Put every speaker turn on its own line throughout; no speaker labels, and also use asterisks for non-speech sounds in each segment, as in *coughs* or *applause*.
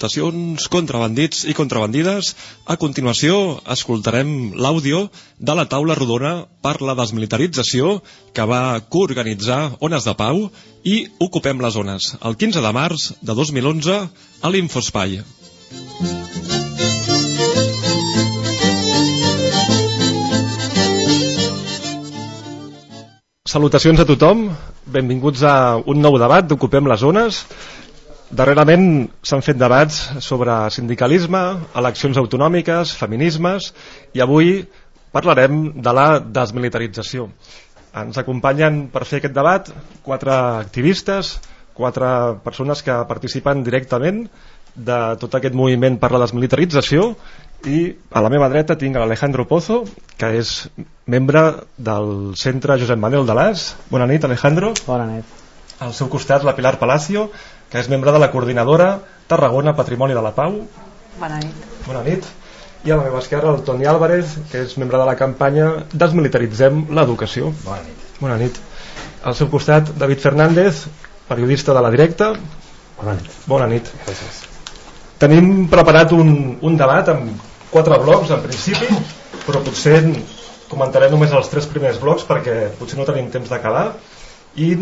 Salutacions, contrabandits i contrabandides. A continuació, escoltarem l'àudio de la taula rodona per la desmilitarització que va coorganitzar Ones de Pau i Ocupem les Zones el 15 de març de 2011 a l'Infospai. Salutacions a tothom, benvinguts a un nou debat d'Ocupem les Zones. Darrerament s'han fet debats sobre sindicalisme, eleccions autonòmiques, feminismes i avui parlarem de la desmilitarització. Ens acompanyen per fer aquest debat quatre activistes, quatre persones que participen directament de tot aquest moviment per la desmilitarització i a la meva dreta tinc l'Alejandro Pozo, que és membre del Centre Josep Manuel de l'As. Bona nit, Alejandro.
Bona nit.
Al seu costat, la Pilar Palacio, que és membre de la coordinadora Tarragona Patrimoni de la Pau.
Bona nit.
Bona nit. I a la meva esquerra el Toni Álvarez, que és membre de la campanya Desmilitaritzem l'educació.
Bona nit.
Bona nit. Al seu costat, David Fernández, periodista de la Directa.
Bona nit.
Bona nit.
Gràcies.
Tenim preparat un, un debat amb quatre blocs, en principi, però potser comentarem només els tres primers blocs perquè potser no tenim temps d'acabar i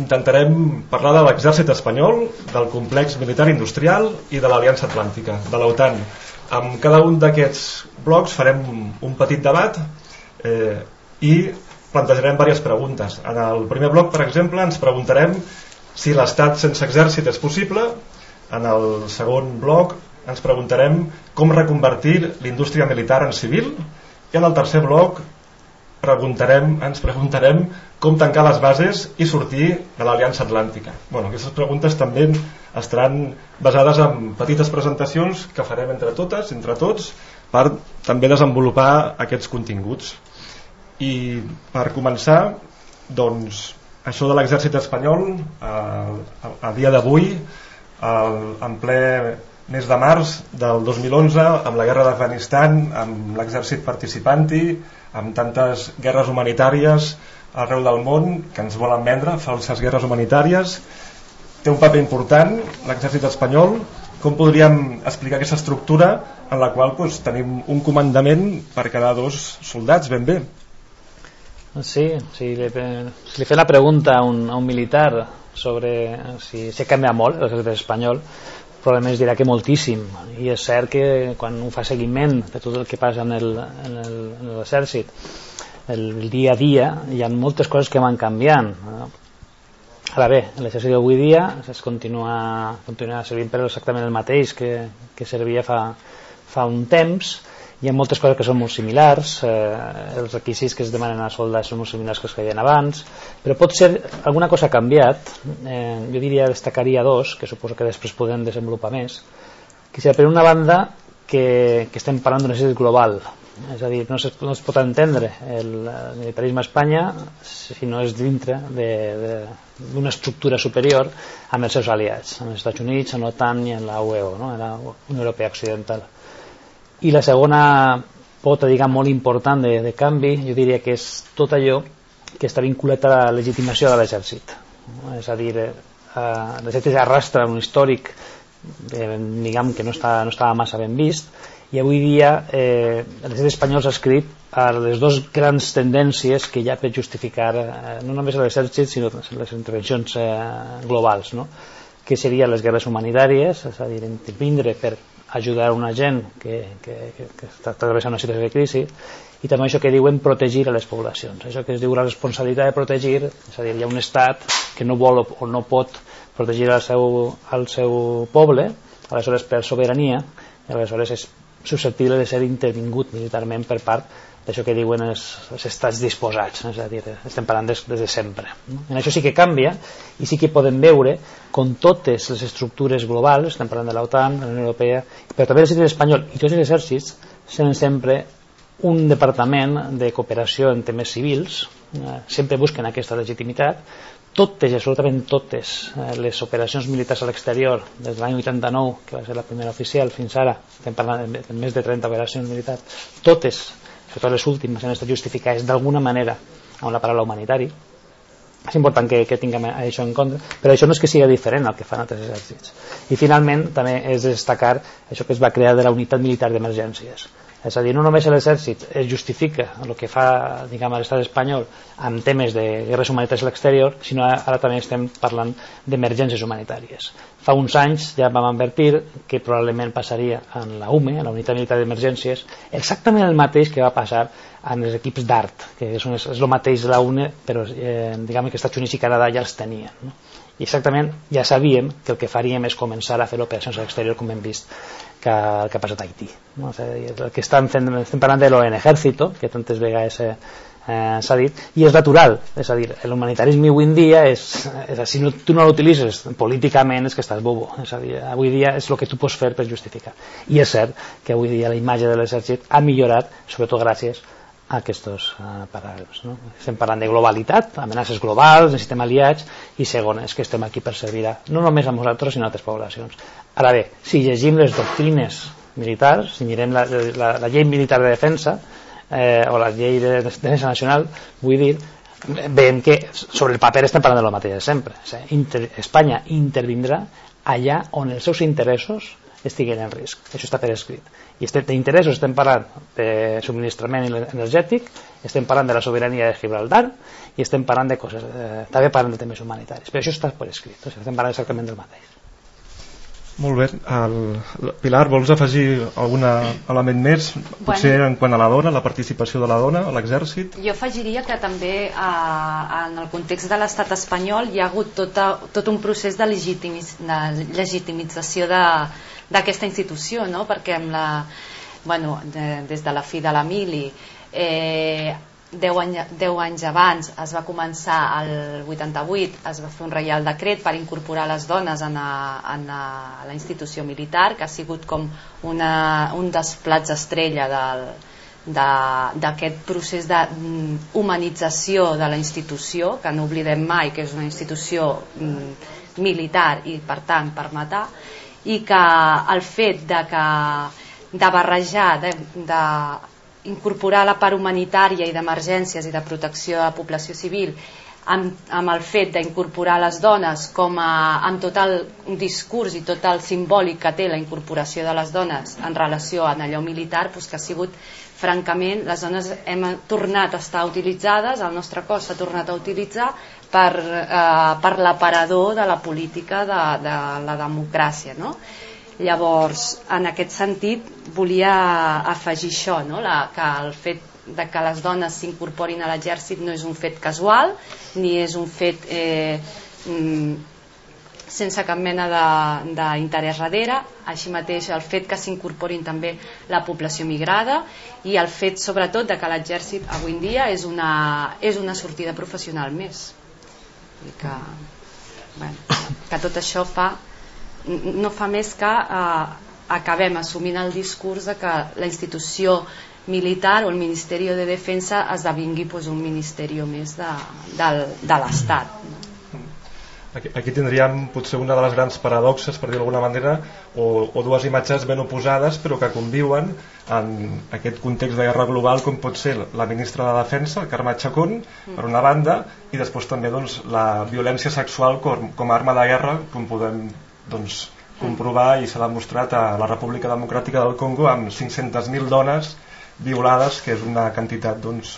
intentarem parlar de l'exèrcit espanyol, del complex militar industrial i de l'Aliança Atlàntica, de l'OTAN. Amb cada un d'aquests blocs farem un petit debat eh, i plantejarem diverses preguntes. En el primer bloc, per exemple, ens preguntarem si l'estat sense exèrcit és possible. En el segon bloc ens preguntarem com reconvertir l'indústria militar en civil. I en el tercer bloc preguntarem, ens preguntarem com tancar les bases i sortir de l'Aliança Atlàntica. Bueno, aquestes preguntes també estaran basades en petites presentacions que farem entre totes, entre tots, per també desenvolupar aquests continguts. I per començar, doncs, això de l'exèrcit espanyol, a, a dia d'avui, en ple mes de març del 2011, amb la guerra d'Afganistan, amb l'exèrcit participant-hi, amb tantes guerres humanitàries arreu del món que ens volen vendre, falses guerres humanitàries. Té un paper important l'exèrcit espanyol. Com podríem explicar aquesta estructura en la qual doncs, tenim un comandament per cada dos soldats? Ben bé.
Sí, si li, si li fe la pregunta a un, a un militar sobre si se canvia molt l'exèrcit espanyol probablement es dirà que moltíssim. I és cert que quan un fa seguiment de tot el que passa en l'exèrcit el, el dia a dia hi ha moltes coses que van canviant. Ara bé, l'exèrcit d'avui dia es continua, continua servint per exactament el mateix que, que servia fa, fa un temps hi ha moltes coses que són molt similars eh, els requisits que es demanen a soldats són molt similars que els que hi abans però pot ser alguna cosa ha canviat. Eh, jo diria destacaria dos que suposo que després podem desenvolupar més que seria per una banda que, que estem parlant d'un exèrcit global. És a dir, no es, no es pot entendre el, militarisme a Espanya si no és dintre d'una estructura superior amb els seus aliats, amb els Estats Units, amb l'OTAN i en la UEO, no? la Unió Europea Occidental i la segona pota diguem, molt important de, de canvi jo diria que és tot allò que està vinculat a la legitimació de l'exèrcit és a dir eh, l'exèrcit arrastra un històric eh, diguem que no, està, no estava massa ben vist i avui dia eh, l'exèrcit espanyol s'ha escrit a les dues grans tendències que hi ha per justificar eh, no només l'exèrcit sinó les intervencions eh, globals no? que serien les guerres humanitàries és a dir, intervindre per ajudar una gent que, que, que, està travessant una situació de crisi i també això que diuen protegir a les poblacions això que es diu la responsabilitat de protegir és a dir, hi ha un estat que no vol o no pot protegir al seu, al seu poble aleshores per sobirania i aleshores és susceptible de ser intervingut militarment per part d'això que diuen els, els estats disposats, és a dir, estem parlant des, des de sempre. En això sí que canvia i sí que podem veure com totes les estructures globals, estem parlant de l'OTAN, la Unió Europea, però també l'exèrcit espanyol i tots els exèrcits tenen sempre un departament de cooperació en temes civils, eh, sempre busquen aquesta legitimitat, totes, absolutament totes eh, les operacions militars a l'exterior des de l'any 89, que va ser la primera oficial, fins ara, estem parlant de, de més de 30 operacions militars, totes sobretot les últimes han estat justificades d'alguna manera amb la paraula humanitari és important que, que tinguem això en compte però això no és que sigui diferent al que fan altres exèrcits. I finalment també és destacar això que es va crear de la unitat militar d'emergències és a dir, no només l'exèrcit es justifica el que fa diguem, l'estat espanyol en temes de guerres humanitàries a l'exterior, sinó ara també estem parlant d'emergències humanitàries. Fa uns anys ja vam advertir que probablement passaria en la UME, en la Unitat Militar d'Emergències, exactament el mateix que va passar en els equips d'art, que és, és el mateix de la UNE, però eh, diguem que Estats Units i Canadà ja els tenien. No? I exactament ja sabíem que el que faríem és començar a fer operacions a l'exterior, com hem vist que, que ha passat a Haití. No? O sigui, el que estan fent, estem parlant de l'ONG, que tantes vegades eh, eh, s'ha dit, i és natural, és a dir, l'humanitarisme avui en dia és, és si no, tu no l'utilitzes políticament és que estàs bobo, és a dir, avui dia és el que tu pots fer per justificar. I és cert que avui dia la imatge de l'exèrcit ha millorat, sobretot gràcies a aquests uh, paràgrafs. No? Estem parlant de globalitat, amenaces globals, necessitem aliats, i segon, és que estem aquí per servir a, no només a nosaltres, sinó a altres poblacions. Ara bé, si llegim les doctrines militars, si mirem la, la, la llei militar de defensa eh, o la llei de defensa nacional, vull dir, veiem que sobre el paper estem parlant de lo mateix de sempre. Inter, Espanya intervindrà allà on els seus interessos estiguen en risc. Això està per escrit. I d'interessos estem parlant de subministrament energètic, estem parlant de la sobirania de Gibraltar i estem parlant de coses, eh, també parlant de temes humanitaris. Però això està per escrit, o sigui, estem parlant exactament del mateix.
Molt bé. El, Pilar, vols afegir algun element més? Potser bueno, en quant a la dona, la participació de la dona a l'exèrcit?
Jo afegiria que també a, en el context de l'estat espanyol hi ha hagut tota, tot un procés de, legitimis, de legitimització d'aquesta institució, no? perquè amb la, bueno, de, des de la fi de la mili eh, 10, any, 10 anys abans es va començar el 88 es va fer un reial decret per incorporar les dones en, a, en a la institució militar que ha sigut com una, un dels plats estrella del, d'aquest procés d'humanització de la institució que no oblidem mai que és una institució mm, militar i per tant per matar i que el fet de que de barrejar de, de incorporar la part humanitària i d'emergències i de protecció a la població civil amb, amb el fet d'incorporar les dones com a, amb tot el discurs i tot el simbòlic que té la incorporació de les dones en relació a allò militar doncs que ha sigut francament les dones hem tornat a estar utilitzades el nostre cos s'ha tornat a utilitzar per, eh, per l'aparador de la política de, de la democràcia no? Llavors, en aquest sentit, volia afegir això, no? la, que el fet de que les dones s'incorporin a l'exèrcit no és un fet casual, ni és un fet eh, mm, sense cap mena d'interès darrere, així mateix el fet que s'incorporin també la població migrada i el fet sobretot de que l'exèrcit avui en dia és una, és una sortida professional més. I que, bueno, que tot això fa no fa més que eh, acabem assumint el discurs de que la institució militar o el Ministeri de Defensa esdevingui pues, un ministeri més de, de, de l'Estat.
Aquí, aquí tindríem potser una de les grans paradoxes, per dir d'alguna manera, o, o dues imatges ben oposades, però que conviuen en aquest context de guerra global, com pot ser la ministra de Defensa, Carme Chacón, per una banda, i després també doncs, la violència sexual com, com a arma de guerra, com podem doncs, comprovar i s'ha demostrat a la República Democràtica del Congo amb 500.000 dones violades, que és una quantitat doncs,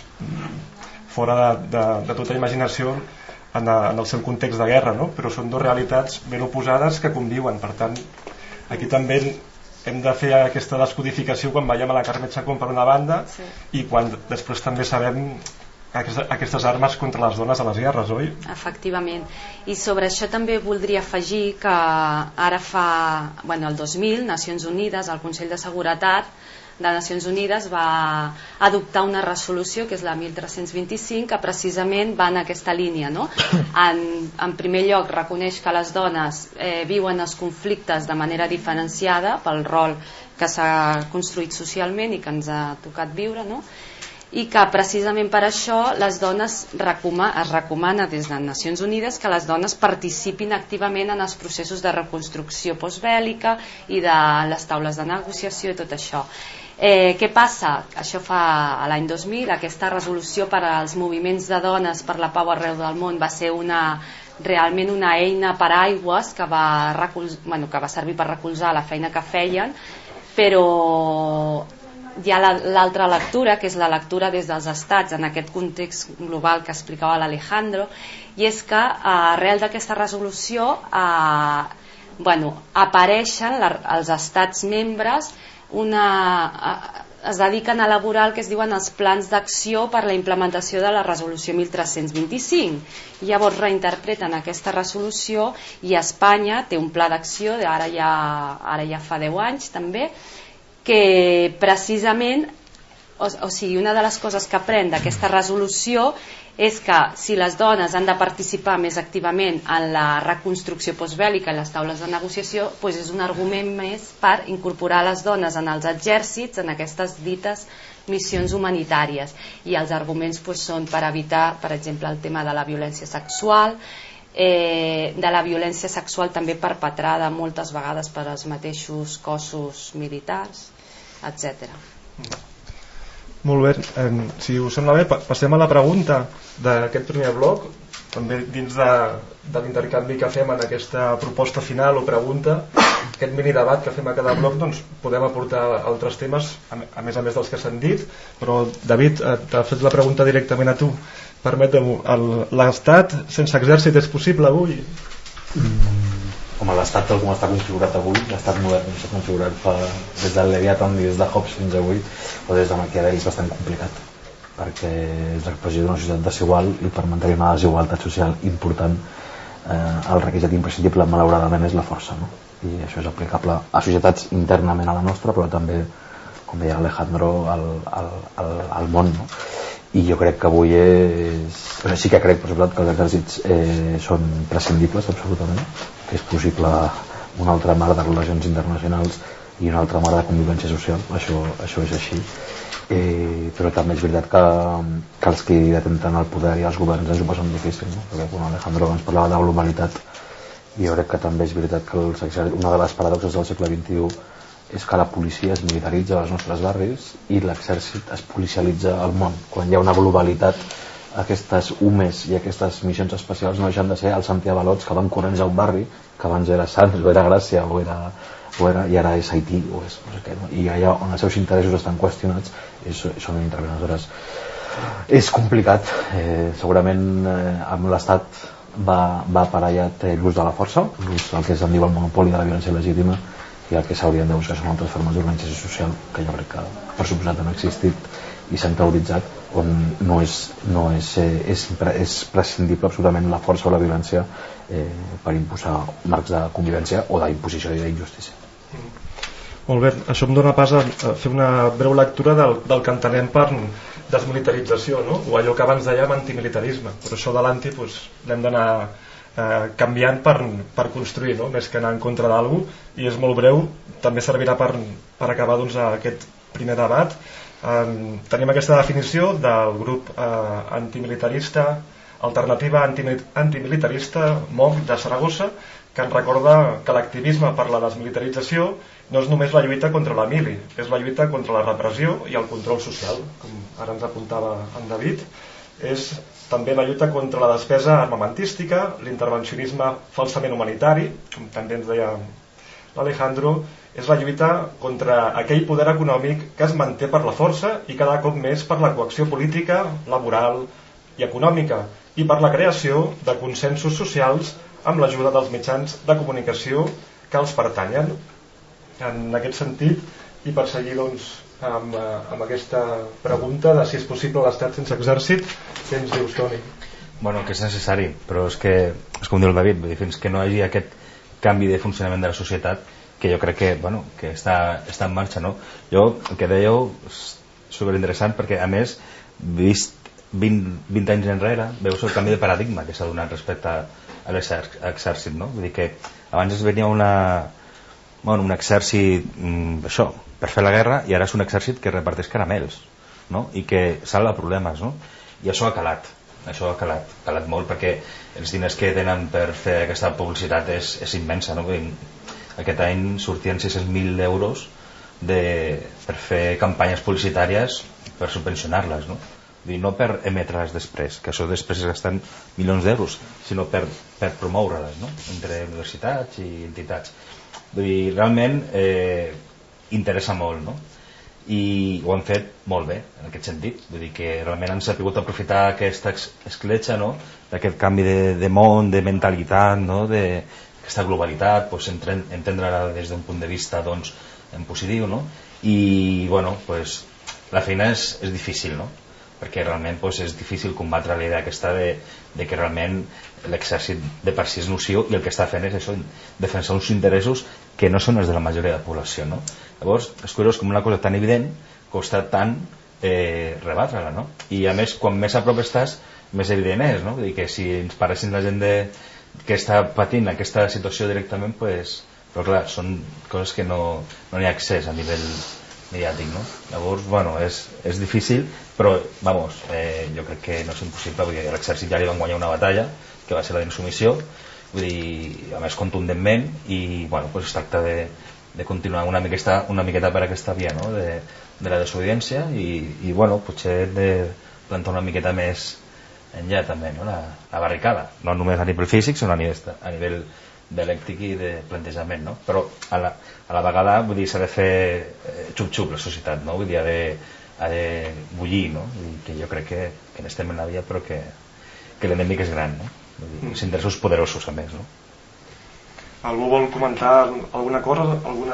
fora de, de, de tota imaginació en, a, en el seu context de guerra, no? però són dues realitats ben oposades que conviuen. Per tant, aquí també hem de fer aquesta descodificació quan veiem a la Carme Chacón per una banda sí. i quan després també sabem aquestes armes contra les dones a les guerres, oi?
Efectivament. I sobre això també voldria afegir que ara fa, bueno, el 2000, Nacions Unides, el Consell de Seguretat de Nacions Unides va adoptar una resolució, que és la 1325, que precisament va en aquesta línia. No? *coughs* En, en primer lloc, reconeix que les dones eh, viuen els conflictes de manera diferenciada pel rol que s'ha construït socialment i que ens ha tocat viure, no? i que precisament per això les dones recoma, es recomana des de Nacions Unides que les dones participin activament en els processos de reconstrucció postbèl·lica i de les taules de negociació i tot això. Eh, què passa? Això fa a l'any 2000, aquesta resolució per als moviments de dones per la pau arreu del món va ser una realment una eina per aigües que va, bueno, que va servir per recolzar la feina que feien, però hi ha l'altra lectura, que és la lectura des dels estats, en aquest context global que explicava l'Alejandro, i és que eh, arrel d'aquesta resolució eh, bueno, apareixen la, els estats membres una, eh, es dediquen a elaborar el que es diuen els plans d'acció per la implementació de la resolució 1325 i llavors reinterpreten aquesta resolució i Espanya té un pla d'acció ara ja, ara ja fa 10 anys també que precisament o, o sigui, una de les coses que pren d'aquesta resolució és que si les dones han de participar més activament en la reconstrucció postbèl·lica i les taules de negociació, doncs és un argument més per incorporar les dones en els exèrcits, en aquestes dites missions humanitàries. I els arguments doncs, són per evitar, per exemple, el tema de la violència sexual, eh, de la violència sexual també perpetrada moltes vegades per als mateixos cossos militars, etc.
Molt bé, eh, si us sembla bé, passem a la pregunta d'aquest primer bloc, també dins de, de l'intercanvi que fem en aquesta proposta final o pregunta, aquest mini debat que fem a cada bloc, doncs podem aportar altres temes, a, més a més dels que s'han dit, però David, eh, t'ha fet la pregunta directament a tu. Permetem, l'estat sense exèrcit és possible avui?
Mm com l'estat tal com està configurat avui, l'estat modern s'ha configurat fa, des del Leviathan i des de Hobbes fins avui, o des de Maquiavel és bastant complicat, perquè és l'expressió d'una societat desigual i per mantenir una desigualtat social important eh, el requisit imprescindible malauradament és la força, no? i això és aplicable a societats internament a la nostra, però també, com deia Alejandro, al, al, al, al món. No? i jo crec que avui és... Però sí que crec, per exemple, que els exèrcits eh, són prescindibles, absolutament, és possible un altre marc de relacions internacionals i un altre marc de convivència social, això, això és així. Eh, però també és veritat que, que els que detenten el poder i els governs ens ho passen difícil, no? perquè quan Alejandro ens parlava de globalitat, jo crec que també és veritat que els una de les paradoxes del segle XXI és que la policia es militaritza als nostres barris i l'exèrcit es policialitza al món. Quan hi ha una globalitat, aquestes UMES i aquestes missions especials no deixen de ser els antiavalots que van corrents a un barri, que abans era Sants o era Gràcia o era, o era, i ara és Haití o és no sé què, no? i allà on els seus interessos estan qüestionats és, són intervenedores. És complicat, eh, segurament eh, amb l'Estat va, va aparellat eh, l'ús de la força, l'ús del que se'n diu el monopoli de la violència legítima, i el que s'haurien de buscar són altres formes d'organització social que jo crec que per suposat han existit i s'han teoritzat on no és, no és, eh, és, és prescindible absolutament la força o la violència eh, per imposar marcs de convivència o d'imposició i d'injustícia.
Molt bé, això em dóna pas a fer una breu lectura del, del que entenem per desmilitarització, no? o allò que abans dèiem antimilitarisme, però això de l'anti doncs, l'hem d'anar eh, canviant per, per construir, no? més que anar en contra d'algú i és molt breu, també servirà per, per acabar doncs, aquest primer debat. Eh, tenim aquesta definició del grup eh, antimilitarista, alternativa antimilitarista MOC de Saragossa, que ens recorda que l'activisme per la desmilitarització no és només la lluita contra la mili, és la lluita contra la repressió i el control social, com ara ens apuntava en David, és també la lluita contra la despesa armamentística, l'intervencionisme falsament humanitari, com també ens deia l'Alejandro, és la lluita contra aquell poder econòmic que es manté per la força i cada cop més per la coacció política, laboral i econòmica i per la creació de consensos socials amb l'ajuda dels mitjans de comunicació que els pertanyen. En aquest sentit, i per seguir doncs, amb, eh, amb aquesta pregunta de si és possible l'estat sense exèrcit què ens dius Toni?
Bueno, que és necessari però és que, és com diu el David fins que no hi hagi aquest canvi de funcionament de la societat que jo crec que, bueno, que està, està en marxa no? jo el que dèieu superinteressant perquè a més vist 20, 20 anys enrere veus el canvi de paradigma que s'ha donat respecte a, a l'exèrcit no? vull dir que abans es venia una, bueno, un exèrcit mm, això, per fer la guerra i ara és un exèrcit que reparteix caramels no? i que salva problemes no? i això ha calat això ha calat, calat molt perquè els diners que tenen per fer aquesta publicitat és, és immensa no? Aquest any sortien 600.000 euros
de, per fer campanyes publicitàries per subvencionar-les no? dir, no per emetre-les després que això després es gasten milions d'euros sinó per, per promoure-les no? entre universitats i entitats Vull dir, realment eh, interessa molt no? i ho han fet molt bé en aquest sentit vull dir que realment han sabut aprofitar aquesta escletxa no? d'aquest canvi de, de món, de mentalitat no? de, aquesta globalitat pues, entendre-la des d'un punt de vista doncs, en positiu no? i bueno, pues, la feina és, és difícil no? perquè realment pues, és difícil combatre la idea aquesta de, de que realment l'exèrcit de per si és nociu i el que està fent és això, defensar uns interessos que no són els de la majoria de la població no? llavors és curiós com una cosa tan evident costa tant eh, rebatre-la no? i a més quan més a prop estàs més evident és no? Vull dir que si ens paressin la gent de, que està patint aquesta situació directament pues, però clar, són coses que no, no hi ha accés a nivell mediàtic no? llavors, bueno, és, és difícil però, vamos, eh, jo crec que no és impossible vull dir, l'exèrcit ja li van guanyar una batalla que va ser la d'insumissió vull dir, a més contundentment i, bueno, pues es tracta de, de continuar una miqueta, una miqueta per aquesta via no? de, de la desobediència i, i bueno, potser de plantar una miqueta més enllà també no? la, la barricada, no només a nivell físic sinó a nivell, a nivell dialèctic i de plantejament, no? però a la, a la vegada vull dir s'ha de fer eh, xup-xup la societat, no? vull dir, ha de, ha de bullir, no? Vull dir, que jo crec que, que n'estem en la via però que, que l'enemic és gran, no? Vull dir, els interessos poderosos a més, no?
Algú vol comentar alguna cosa, algun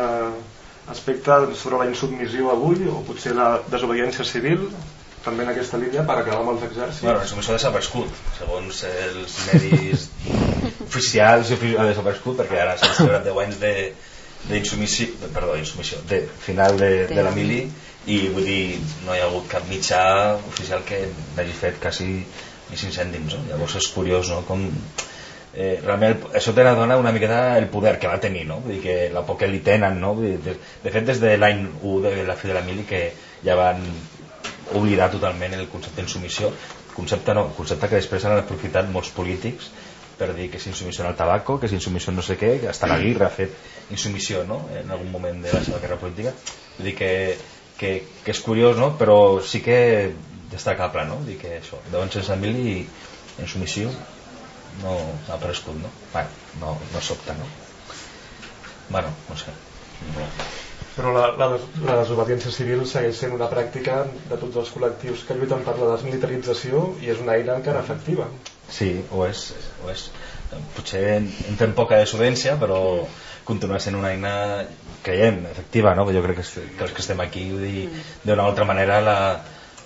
aspecte sobre la insubmissió avui o potser la desobediència civil? També en aquesta línia per acabar amb els exèrcits?
Bueno, la submissió ha desaparegut, segons els medis *laughs* oficials ha desaparegut, perquè ara s'han celebrat 10 anys de, d'insumissió, perdó, d'insumissió, de final de, de la mili i vull dir, no hi ha hagut cap mitjà oficial que n'hagi fet quasi ni 5 cèntims, no? llavors és curiós no? com eh, realment això te dona una miqueta el poder que va tenir, no? Vull dir que la por que li tenen, no? Vull dir, de, de fet des de l'any 1 de la fi de la mili que ja van oblidar totalment el concepte d'insumissió concepte no, concepte que després han aprofitat molts polítics per dir que és insumissió al tabaco, que és insumissió no sé què, que hasta la guerra ha fet insumissió no? en algun moment de la seva carrera política. Vull dir que, que, que és curiós, no? però sí que destacable, no? Dir que això, 10 anys sense mil i insumissió no ha aparegut, no? Bueno, no, no sobta, no? Bueno, no sé. No
però la, la, la desobediència civil segueix sent una pràctica de tots els col·lectius que lluiten per la desmilitarització i és una eina encara efectiva.
Sí, ho és. Ho és. Potser entrem poca desobediència, però continua sent una eina, creiem, efectiva, no? jo crec que, que els que estem aquí d'una altra manera la,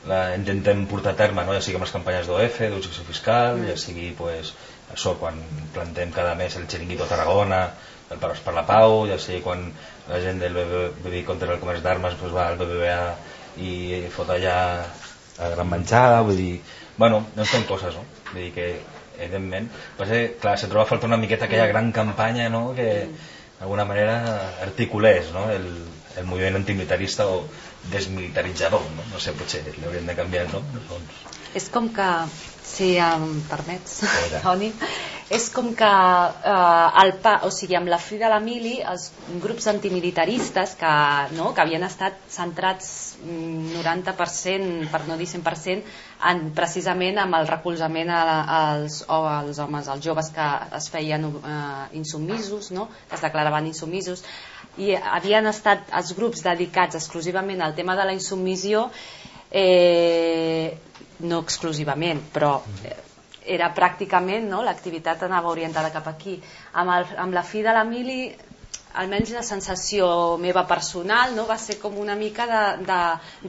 la intentem portar a terme, no? ja sigui amb les campanyes d'OF, d'objecció fiscal, ja sigui pues, això, quan plantem cada mes el xeringuito a Tarragona, el Paros per la Pau, ja sigui quan la gent del BBB contra el comerç d'armes pues va al BBVA i fot allà a gran menjada, vull dir, bueno, no fem coses, no? Vull dir que, evidentment, que, clar, se troba a faltar una miqueta aquella gran campanya, no?, que d'alguna manera articulés, no?, el, el moviment antimilitarista o desmilitaritzador, no? No sé, potser l'hauríem de canviar nom, doncs.
És com que si em permets, *laughs* Toni, és com que eh, el pa, o sigui, amb la fi de la mili, els grups antimilitaristes que, no, que havien estat centrats 90%, mm, per no dir 100%, en, precisament amb el recolzament a, als, o als homes, als joves que es feien eh, insubmisos, no? que es declaraven insubmisos, i havien estat els grups dedicats exclusivament al tema de la insubmissió eh, no exclusivament, però eh, era pràcticament, no? l'activitat anava orientada cap aquí. Amb, el, amb la fi de la mili, almenys la sensació meva personal no? va ser com una mica de, de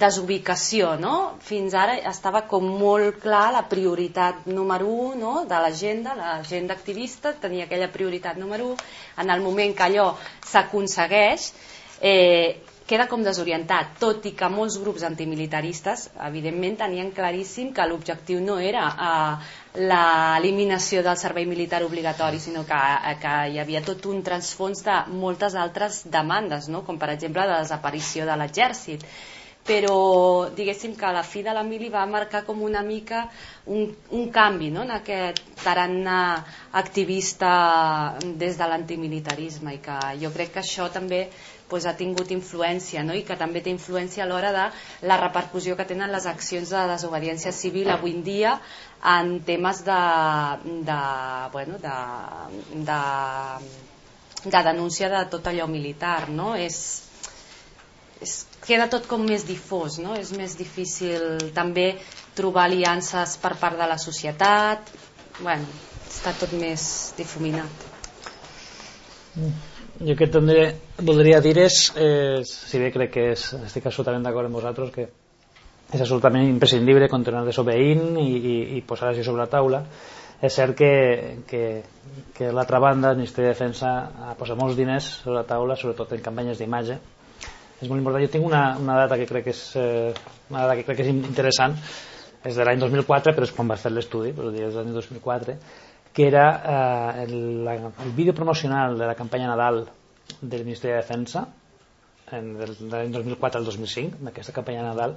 desubicació. No? Fins ara estava com molt clar la prioritat número 1 no? de l'agenda, l'agenda activista tenia aquella prioritat número 1. En el moment que allò s'aconsegueix, eh, queda com desorientat, tot i que molts grups antimilitaristes evidentment tenien claríssim que l'objectiu no era eh, l'eliminació del servei militar obligatori, sinó que, eh, que hi havia tot un transfons de moltes altres demandes, no? com per exemple la desaparició de l'exèrcit però diguéssim que la fi de l'Emili va marcar com una mica un, un canvi no? en aquest tarannà activista des de l'antimilitarisme i que jo crec que això també pues, ha tingut influència no? i que també té influència a l'hora de la repercussió que tenen les accions de desobediència civil avui en dia en temes de, de, bueno, de, de, de denúncia de tot allò militar no? és, és, queda tot com més difós, no? és més difícil també trobar aliances per part de la societat, bueno, està tot més difuminat.
Jo que tindré, voldria dir és, eh, si bé crec que és, estic absolutament d'acord amb vosaltres, que és absolutament imprescindible continuar desobeint i, i, i posar això sobre la taula, és cert que, que, que l'altra banda, el Ministeri de Defensa, ha posat molts diners sobre la taula, sobretot en campanyes d'imatge, és molt important. Jo tinc una, una data que crec que és, eh, una data que crec que és interessant, és de l'any 2004, però és quan vas fer l'estudi, però és l'any 2004, que era eh, el, la, el vídeo promocional de la campanya Nadal del Ministeri de Defensa, en, de l'any 2004 al 2005, d'aquesta campanya Nadal,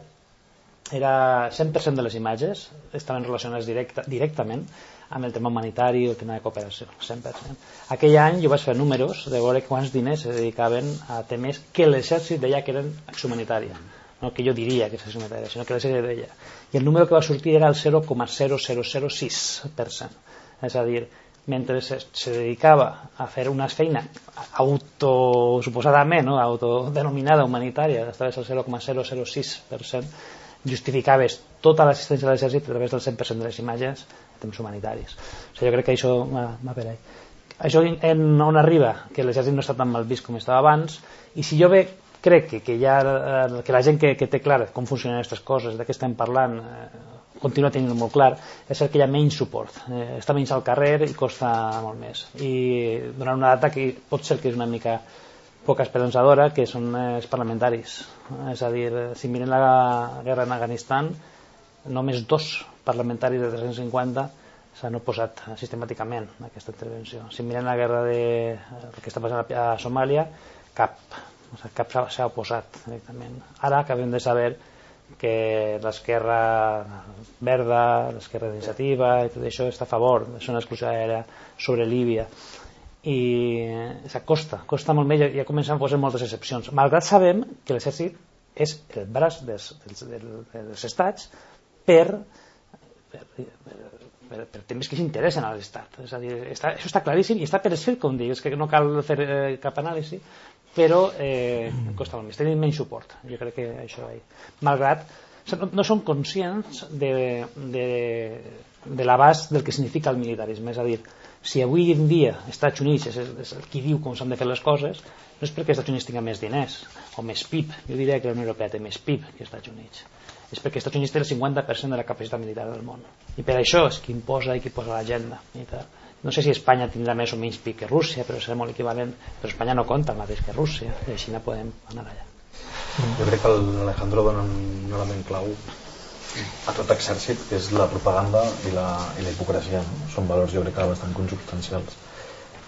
era 100% de les imatges estaven relacionades directa, directament amb el tema humanitari o el tema de cooperació, 100%. Aquell any jo vaig fer números de veure quants diners se dedicaven a temes que l'exèrcit deia que eren acció humanitària. No que jo diria que és acció humanitària, sinó que l'exèrcit deia. I el número que va sortir era el 0,0006%. És a dir, mentre se, se dedicava a fer una feina auto, suposadament, no? autodenominada humanitària, estaves al 0,006%, justificaves tota l'assistència a l'exèrcit a través del 100% de les imatges de temps humanitaris. O sigui, jo crec que això va per ahí. Això en, on arriba? Que l'exèrcit no està tan mal vist com estava abans i si jo ve, crec que, que, ja, eh, que la gent que, que té clar com funcionen aquestes coses, de què estem parlant, eh, continua tenint molt clar, és el que hi ha menys suport. Eh, està menys al carrer i costa molt més. I donant una data que pot ser que és una mica poc esperançadora, que són els parlamentaris. És a dir, si miren la guerra en Afganistan, només dos parlamentaris de 350 s'han oposat sistemàticament a aquesta intervenció. Si miren la guerra de, el que està passant a Somàlia, cap, o sigui, cap s'ha oposat directament. Ara acabem de saber que l'esquerra verda, l'esquerra d'iniciativa i tot això està a favor, és una exclusió aèria sobre Líbia i s'acosta, costa molt més, ja comencen a posar moltes excepcions. Malgrat sabem que l'exèrcit és el braç dels, dels, dels estats per, per, per, per temes que s'interessen a l'Estat. És a dir, està, això està claríssim i està per escrit, com digues, que no cal fer eh, cap anàlisi, però eh, costa molt més, tenim menys suport. Jo crec que això... Malgrat no, són conscients de, de, de l'abast del que significa el militarisme, és a dir, si avui en dia Estats Units és, és el qui diu com s'han de fer les coses, no és perquè Estats Units tinga més diners o més PIB, jo diria que la Unió Europea té més PIB que Estats Units. És perquè Estats Units té el 50% de la capacitat militar del món. I per això és qui imposa i qui posa l'agenda no sé si Espanya tindrà més o menys PIB que Rússia però serà molt equivalent però Espanya no compta el mateix que Rússia i així no podem anar allà
jo crec que l'Alejandro dona un element clau a tot exèrcit, que és la propaganda i la, i la hipocresia. No? Són valors, jo crec que bastant consubstancials.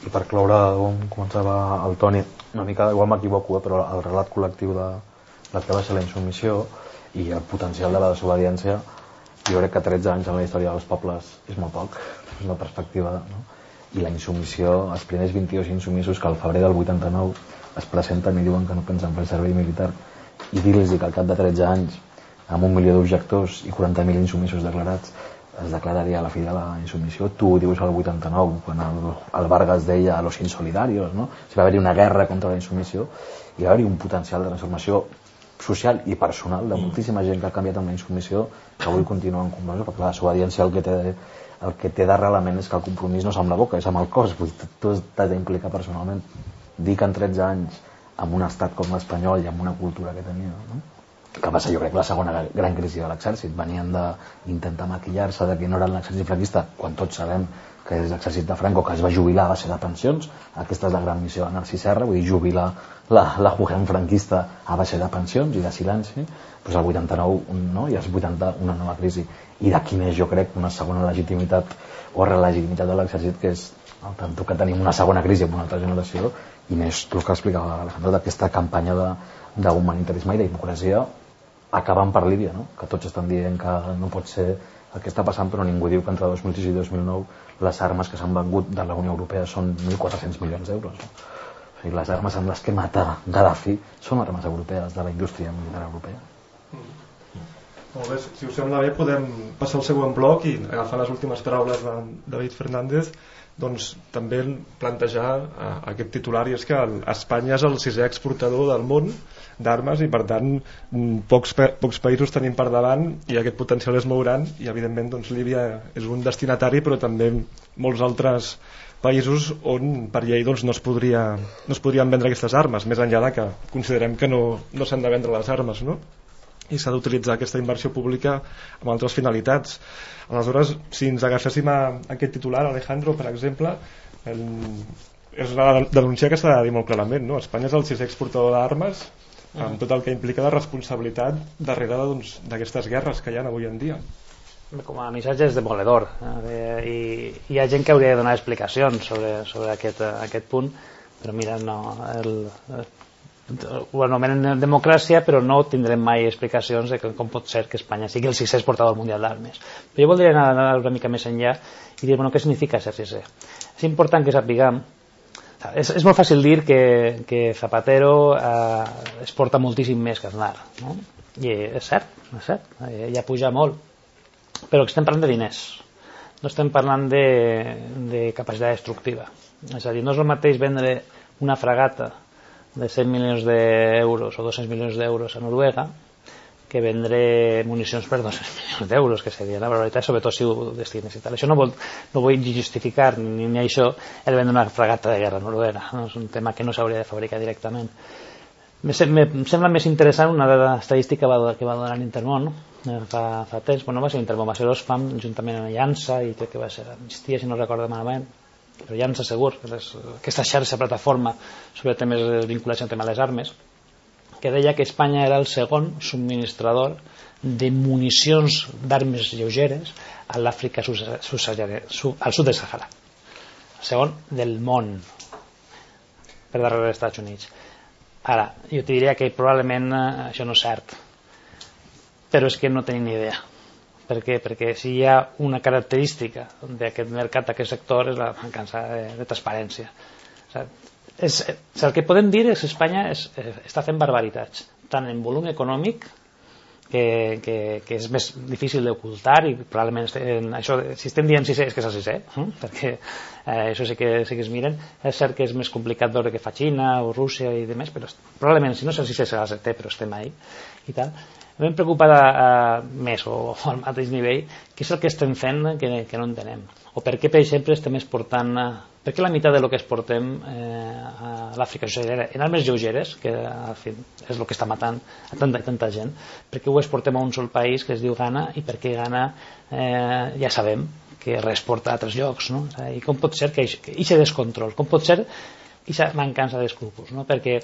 I per cloure on començava el Toni, una mica, igual m'equivoco, eh, però el relat col·lectiu de, de que va ser la insubmissió i el potencial de la desobediència, jo crec que 13 anys en la història dels pobles és molt poc, és una perspectiva, no? i la insubmissió, els primers 22 insumissos que al febrer del 89 es presenten i diuen que no pensen fer servei militar i dir-los que al cap de 13 anys amb un milió d'objectors i 40.000 insumissos declarats es declararia la fi de la insumissió tu ho dius al 89 quan el, el Vargas deia los insolidarios no? si va haver-hi una guerra contra la insumissió i va haver-hi un potencial de transformació social i personal de moltíssima gent que ha canviat amb la insumissió que avui continuen compromès perquè la desobediència el que té el que té d'arrelament és que el compromís no és amb la boca, és amb el cos. Vull dir, tu t'has d'implicar personalment. Dir que en 13 anys amb un estat com l'espanyol i amb una cultura que tenia no? que va ser jo crec la segona gran crisi de l'exèrcit. Venien d'intentar maquillar-se de que no eren l'exèrcit franquista quan tots sabem que és l'exèrcit de Franco que es va jubilar a base de pensions. Aquesta és la gran missió de Narcís Serra vull dir jubilar la, la Jugen franquista a base de pensions i de silenci. Doncs el 89 no? i els 80 una nova crisi i d'aquí més jo crec una segona legitimitat o legitimitat de l'exèrcit que és el tanto que tenim una segona crisi amb una altra generació i més el que explicava l'Alejandro d'aquesta campanya d'humanitarisme i d'hipocresia
acabant per Líbia, no? que tots estan dient que no pot ser el que està passant, però ningú diu que entre 2006 i 2009 les armes que s'han vengut de la Unió Europea són 1.400 milions d'euros. No? O sigui, les armes amb les que mata Gaddafi són armes europees de la indústria militar europea.
Molt bé, si us sembla bé podem passar al següent bloc i agafar les últimes paraules de David Fernández doncs també plantejar eh, aquest titular i és que el, Espanya és el sisè exportador del món d'armes i per tant mm, pocs, pocs països tenim per davant i aquest potencial es mouran i evidentment doncs, Líbia és un destinatari però també molts altres països on per llei doncs, no, es podria, no es podrien vendre aquestes armes més enllà de que considerem que no, no s'han de vendre les armes no? I s'ha d'utilitzar aquesta inversió pública amb altres finalitats aleshores si ens agaféssim a aquest titular Alejandro per exemple el, és una denúncia que s'ha de dir molt clarament no? Espanya és el sisè exportador d'armes amb tot el que implica la responsabilitat darrere doncs, d'aquestes doncs, guerres que hi ha avui en dia
com a missatge és demoledor eh? i hi ha gent que hauria de donar explicacions sobre, sobre aquest, aquest punt però mira, no el, ho anomenen democràcia però no tindrem mai explicacions de com pot ser que Espanya sigui el sisè exportador mundial d'armes. Però jo voldria anar, anar una mica més enllà i dir, bueno, què significa ser sisè? És important que sapiguem és, és molt fàcil dir que, que Zapatero eh, exporta moltíssim més que Aznar no? i és cert, és cert eh, ja puja molt. Però estem parlant de diners no estem parlant de, de capacitat destructiva. És a dir, no és el mateix vendre una fragata de 100 milions d'euros o 200 milions d'euros a Noruega que vendre municions per 200 *laughs* milions d'euros, que seria la barbaritat, sobretot si ho destines i tal. Això no, vol, no vull justificar ni, ni això el vendre una fragata de guerra noruega, no? és un tema que no s'hauria de fabricar directament. Me, me, em sembla més interessant una dada estadística que va donar l'Intermón eh, fa, fa temps, bueno, va ser l'Intermón, va ser l'OSFAM, juntament amb Llança i crec que va ser Amnistia, si no recordo malament, però ja ens assegur les, aquesta xarxa plataforma sobre temes vinculats al tema de les armes que deia que Espanya era el segon subministrador de municions d'armes lleugeres a l'Àfrica al sud de Sahara segon del món per darrere dels Estats Units. Ara, jo te diria que probablement eh, això no és cert però és que no tenim ni idea per què? Perquè si hi ha una característica d'aquest mercat, d'aquest sector, és la mancança de, de transparència. O sigui, és, és, el que podem dir és que Espanya és, està fent barbaritats, tant en volum econòmic, que, que, que és més difícil d'ocultar i probablement en això, si estem dient si és que és el sisè, eh? perquè eh, això sí que, sí que es miren, és cert que és més complicat veure que fa Xina o Rússia i demés, però probablement si no sé si és el setè però estem ahí i tal em preocupa uh, més o, o al mateix nivell què és el que estem fent que, que no entenem o per què per exemple estem exportant uh, per què la meitat del que exportem eh, a l'Àfrica subsahariana en armes lleugeres que en fi, és el que està matant a tanta, tanta gent per què ho exportem a un sol país que es diu Ghana i per què Ghana eh, ja sabem que reexporta a altres llocs no? i com pot ser que aquest descontrol com pot ser aquesta mancança d'escrúpols no? perquè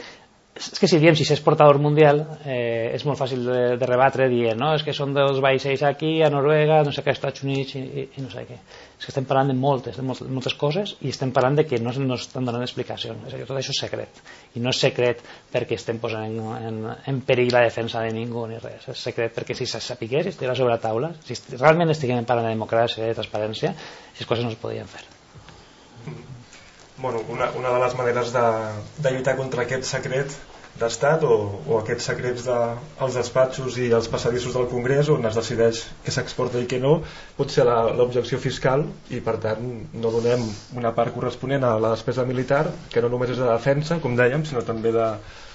és que si diem si s'és portador mundial eh, és molt fàcil de, de rebatre dient no? és que són dels vaixells aquí, a Noruega no sé què, als Estats Units i, i, i no sé què. És que estem parlant de moltes, de moltes, moltes coses i estem parlant de que no, no estan donant explicacions. És que tot això és secret. I no és secret perquè estem posant en, en, en perill la defensa de ningú ni res. És secret perquè si se sapigués, estigués sobre la taula. Si realment estiguem parlant de democràcia i de transparència, aquestes coses no es podien fer
bueno, una, una de les maneres de, de lluitar contra aquest secret d'estat o, o aquests secrets dels de, despatxos i els passadissos del Congrés on es decideix què s'exporta i què no pot ser l'objecció fiscal i per tant no donem una part corresponent a la despesa militar que no només és de defensa, com dèiem, sinó també de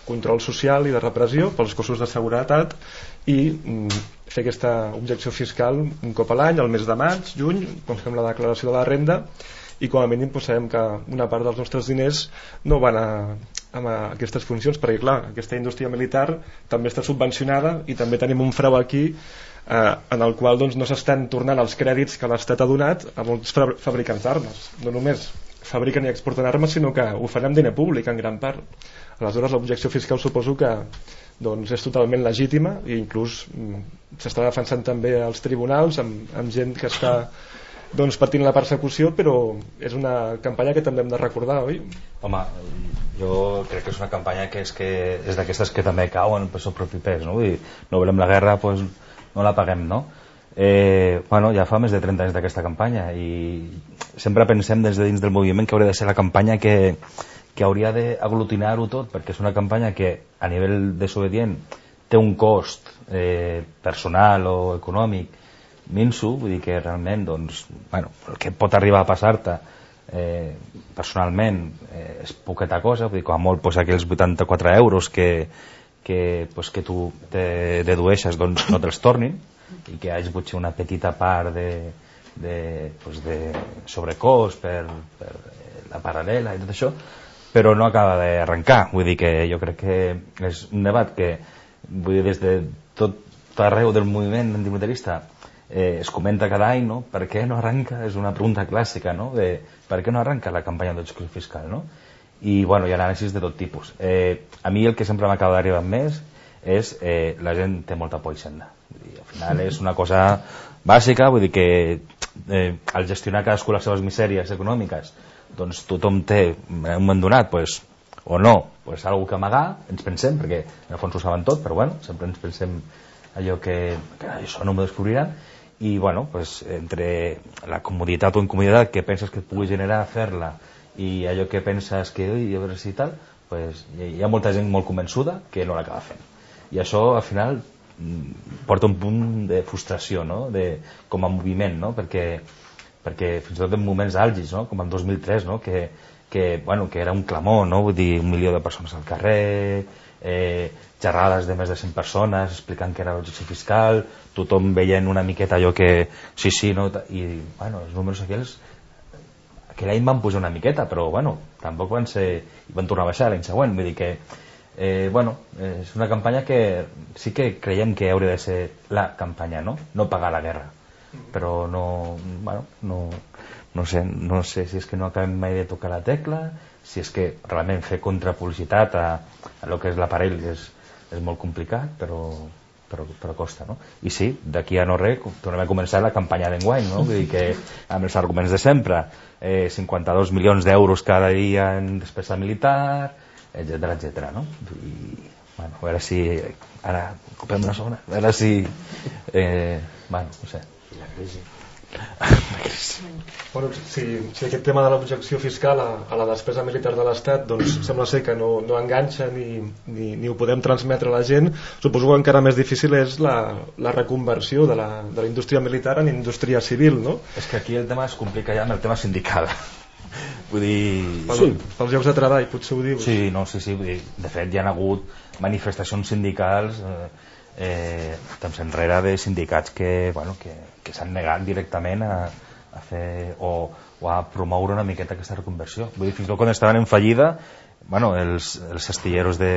control social i de repressió pels cossos de seguretat i mm, fer aquesta objecció fiscal un cop a l'any, al mes de maig, juny, com fem la declaració de la renda i com a mínim doncs, sabem que una part dels nostres diners no van a, a aquestes funcions perquè clar, aquesta indústria militar també està subvencionada i també tenim un frau aquí eh, en el qual doncs, no s'estan tornant els crèdits que l'Estat ha donat a molts fabricants d'armes. No només fabriquen i exporten armes sinó que ho fan amb diner públic en gran part. Aleshores l'objecció fiscal suposo que doncs és totalment legítima i inclús mm, s'està defensant també als tribunals amb, amb gent que està doncs, patint la persecució, però és una campanya que també hem de recordar, oi?
Home, jo crec que és una campanya que és, que és d'aquestes que també cauen per seu propi pes, no? Vull dir, no volem la guerra, doncs no la paguem, no? Eh, bueno, ja fa més de 30 anys d'aquesta campanya i sempre pensem des de dins del moviment que hauria de ser la campanya que, que hauria d'aglutinar-ho tot, perquè és una campanya que a nivell desobedient té un cost eh, personal o econòmic minso, vull dir que realment doncs, bueno, el que pot arribar a passar-te eh, personalment eh, és poqueta cosa, vull dir, com a molt pues, aquells 84 euros que, que, pues, que tu te dedueixes doncs, no te'ls tornin i que hagi potser una petita part de, de, pues de sobrecost per, per la paral·lela i tot això, però no acaba d'arrencar. Vull dir que jo crec que és un debat que vull dir, des de tot arreu del moviment antimilitarista eh, es comenta cada any, no? Per què no arranca? És una pregunta clàssica, no? De, per què no arranca la campanya d'exclusió fiscal, no? I, bueno, hi ha anàlisis de tot tipus. Eh, a mi el que sempre m'acaba d'arribar més és eh, la gent té molta por i senda final és una cosa bàsica, vull dir que eh, al gestionar cadascú les seves misèries econòmiques doncs tothom té en un moment donat pues, o no, pues, algo que amagar ens pensem, perquè en el fons ho saben tot però bueno, sempre ens pensem allò que, que això no m'ho descobriran i bueno, pues, entre la comoditat o incomoditat que penses que et pugui generar fer-la i allò que penses que ui, a veure si tal pues, hi ha molta gent molt convençuda que no l'acaba fent i això al final porta un punt de frustració no? de, com a moviment no? perquè, perquè fins i tot en moments àlgids no? com en 2003 no? que, que, bueno, que era un clamor no? Vull dir, un milió de persones al carrer eh, xerrades de més de 100 persones explicant que era l'objecció fiscal tothom veient una miqueta allò que sí, sí, no? i bueno, els números aquells aquell any van pujar una miqueta però bueno, tampoc van ser van tornar a baixar l'any següent vull dir que eh, bueno, és una campanya que sí que creiem que hauria de ser la campanya, no? No pagar la guerra. Però no, bueno, no, no, sé, no sé si és que no acabem mai de tocar la tecla, si és que realment fer contrapublicitat a, a lo que és l'aparell és, és molt complicat, però, però, però costa, no? I sí, d'aquí a no res, tornem a començar la campanya d'enguany, no? Vull dir que amb els arguments de sempre, eh, 52 milions d'euros cada dia en despesa militar, etcètera, etcètera, no? I, bueno, a veure si ara ocupem una segona, a veure si eh, bueno, no sé la crisi *laughs*
bueno, si, si aquest tema de l'objecció fiscal a, a la despesa militar de l'Estat doncs sembla ser que no, no enganxa ni, ni, ni ho podem transmetre a la gent suposo que encara més difícil és la, la reconversió de la, de la indústria militar en indústria civil no?
és que aquí el tema es complica ja amb el tema sindical *laughs* vull dir...
Pel, sí. Pels llocs de treball, potser ho dius.
Sí, no, sí, sí, vull dir, de fet hi ha hagut manifestacions sindicals eh, eh, temps enrere de sindicats que, bueno, que, que s'han negat directament a, a fer o, o a promoure una miqueta aquesta reconversió. Vull dir, fins i tot quan estaven en fallida, bueno, els, els astilleros de,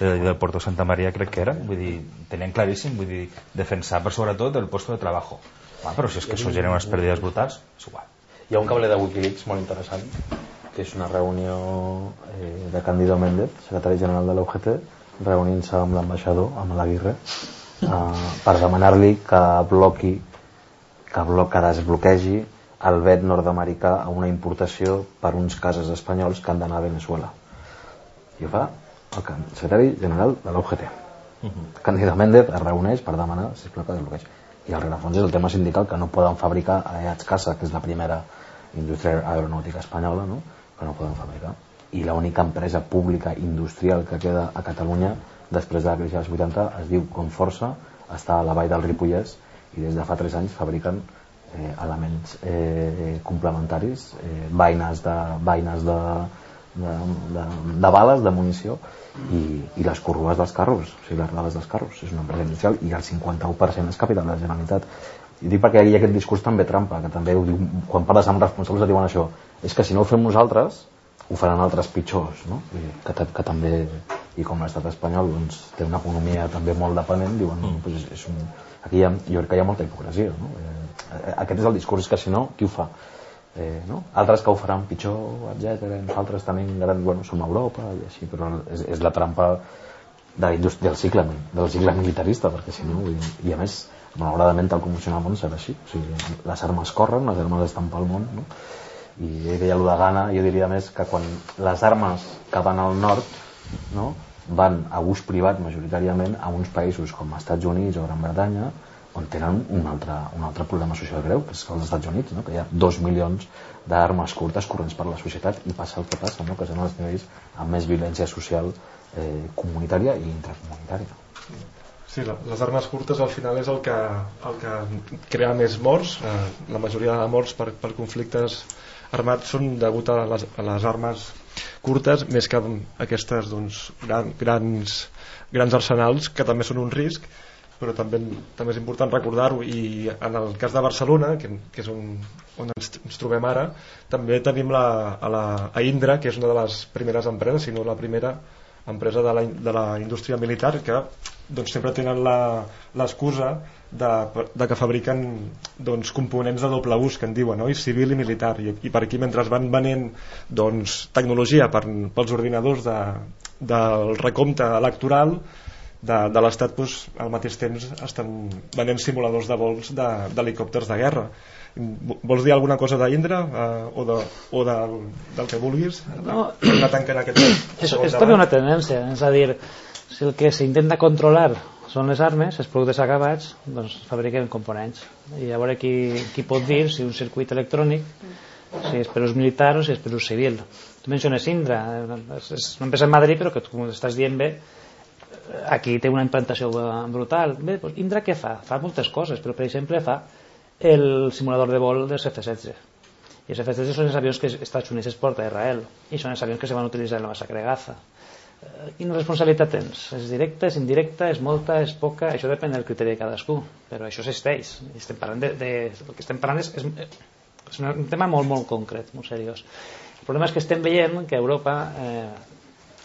de, del Porto Santa Maria crec que era, vull dir, tenien claríssim, vull dir, defensar per sobretot el lloc de treball. Ah, però si és que això genera unes pèrdues brutals, és igual.
Hi ha un cable de Wikileaks molt interessant, que és una reunió eh, de Candido Méndez, secretari general de l'UGT, reunint-se amb l'ambaixador, amb l'Aguirre, eh, per demanar-li que bloqui, que, blo que desbloquegi el vet nord-americà a una importació per uns cases espanyols que han d'anar a Venezuela. I ho fa el secretari general de l'UGT. Uh -huh. Candido Méndez es reuneix per demanar, sisplau, que desbloquegi. I el rerefons és el tema sindical, que no poden fabricar a EATS Casa, que és la primera indústria aeronàutica espanyola no? que no poden fabricar i l'única empresa pública industrial que queda a Catalunya després de la crisi dels 80 es diu Conforça està a la vall del Ripollès i des de fa 3 anys fabriquen eh, elements eh, complementaris eh, vaines de, vaines de, de, de, de bales, de munició i, i les corrues dels carros o sigui, les rodes dels carros, és una empresa industrial i el 51% és capital de la Generalitat. I dic perquè hi ha aquest discurs també trampa, que també ho diu, quan parles amb responsables diuen això, és que si no ho fem nosaltres, ho faran altres pitjors, no? que, que també, i com l'estat espanyol doncs, té una economia també molt dependent, diuen, mm. pues és un... aquí hi ha, jo crec que hi ha molta hipocresia. No? Eh, aquest és el discurs, que si no, qui ho fa? Eh, no? Altres que ho faran pitjor, etc. Nosaltres tenim gran, bueno, som a Europa i així, però és, és la trampa de del cicle, del cicle militarista, perquè si no, i, i a més malauradament tal com funciona el món serà així o sigui, les armes corren, les armes estan pel món no? I ell deia allò de Ghana jo diria més que quan les armes que van al nord no? van a ús privat majoritàriament a uns països com els Estats Units o Gran Bretanya on tenen un altre, un altre problema social greu, que és els Estats Units, no? que hi ha dos milions d'armes curtes corrents per la societat i passa el que passa, no? que són els nivells amb més violència social eh, comunitària i intracomunitària.
Sí, les armes curtes al final és el que, el que crea més morts. Eh, la majoria de morts per, per conflictes armats són degut a les, a les armes curtes més que aquestes doncs, gran, grans, grans arsenals que també són un risc però també, també és important recordar-ho. I en el cas de Barcelona que, que és on, on ens, ens trobem ara també tenim la, a, la, a Indra que és una de les primeres empreses si no la primera empresa de la, de la indústria militar que doncs, sempre tenen l'excusa de, de que fabriquen doncs, components de doble ús que en diuen, no? i civil i militar i, i per aquí mentre van venent doncs, tecnologia per, pels ordinadors de, del recompte electoral de, de l'Estat doncs, al mateix temps estan venent simuladors de vols d'helicòpters de, de guerra vols dir alguna cosa d'Indra eh, o, de, o de, del que vulguis? No,
anar tancant aquest és, és també una tendència és a dir, si el que s'intenta controlar són les armes, els productes acabats doncs fabriquen components. I a veure qui, qui pot dir si un circuit electrònic si és per ús militar o si és per ús civil. Tu menciones Indra és, una empresa en Madrid però que tu estàs dient bé aquí té una implantació brutal. Bé, doncs Indra què fa? Fa moltes coses, però per exemple fa el simulador de vol dels F-16. I els F-16 són els avions que els Estats Units es porta a Israel i són els avions que se van utilitzar en la massacre de Gaza. Eh, quina responsabilitat tens? És directa, és indirecta, és molta, és poca? Això depèn del criteri de cadascú, però això existeix. Estem parlant de, de, el que estem parlant és, és, és un tema molt, molt concret, molt seriós. El problema és que estem veient que Europa eh,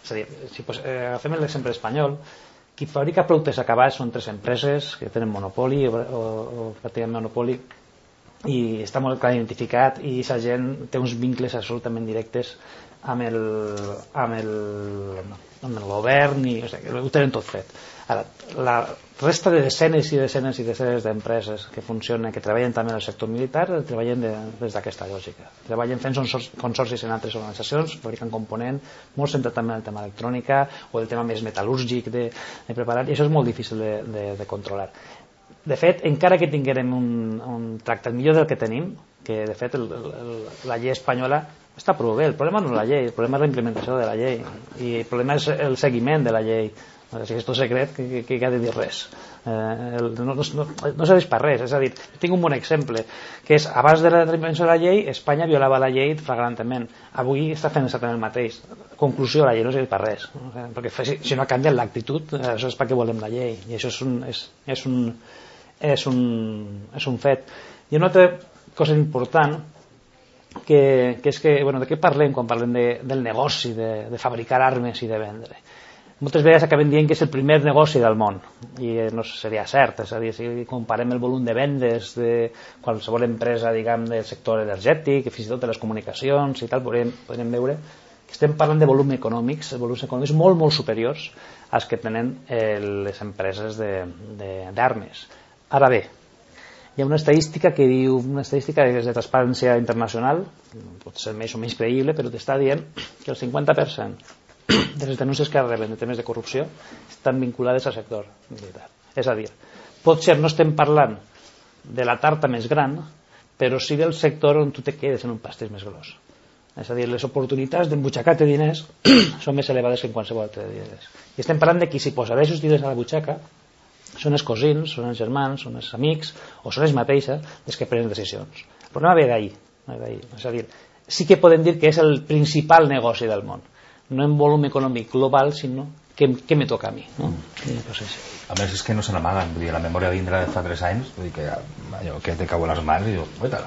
és a dir, si pues, eh, agafem l'exemple espanyol, qui fabrica productes acabats són tres empreses que tenen monopoli o, o, o pràcticament monopoli i està molt clar identificat i aquesta gent té uns vincles absolutament directes amb el, amb el, amb el govern i o sigui, ho tenen tot fet Ara, la resta de desenes i desenes i desenes d'empreses que funcionen, que treballen també en el sector militar, treballen de, des d'aquesta lògica. Treballen fent consorcis en altres organitzacions, fabriquen component, molt centrat també en el tema electrònica o el tema més metal·lúrgic de, de preparar, i això és molt difícil de, de, de controlar. De fet, encara que tinguérem un, un tractat millor del que tenim, que de fet el, el, la llei espanyola està prou bé, el problema no és la llei, el problema és la implementació de la llei i el problema és el seguiment de la llei és tot secret, que, que, que ha de dir res. Eh, el, no, no, no, no serveix per res. És a dir, tinc un bon exemple, que és, abans de la implementació de la llei, Espanya violava la llei flagrantament. Avui està fent exactament el mateix. Conclusió, la llei no serveix per res. Eh, perquè si, si no ha canviat l'actitud, eh, això és perquè volem la llei. I això és un, és, és un, és un, és un fet. I una altra cosa important que, que és que, bueno, de què parlem quan parlem de, del negoci de, de fabricar armes i de vendre? Moltes vegades acabem dient que és el primer negoci del món i no seria cert, és a dir, si comparem el volum de vendes de qualsevol empresa diguem, del sector energètic, fins i tot de les comunicacions i tal, podríem, podríem veure que estem parlant de volum econòmics, volums econòmics molt, molt superiors als que tenen eh, les empreses d'armes. Ara bé, hi ha una estadística que diu, una estadística de transparència internacional, pot ser més o menys creïble, però t'està dient que el 50% *clears throat* de les denúncies que reben de temes de corrupció estan vinculades al sector militar. És a dir, potser no estem parlant de la tarta més gran, però sí del sector on tu te quedes en un pastís més gros. És a dir, les oportunitats d'embutxacar-te diners *clears throat* són més elevades que en qualsevol altre diners. I estem parlant de qui s'hi posa aquests diners a la butxaca són els cosins, són els germans, són els amics o són els mateixes els que prenen decisions. El problema ve d'ahir. És a dir, sí que podem dir que és el principal negoci del món no en volum econòmic global, sinó què, què me toca a mi. No? Mm.
A més, és que no se n'amaguen. Vull dir, la memòria d'Indra de fa 3 anys, vull dir que allò que te cau a les mans i diu, guaita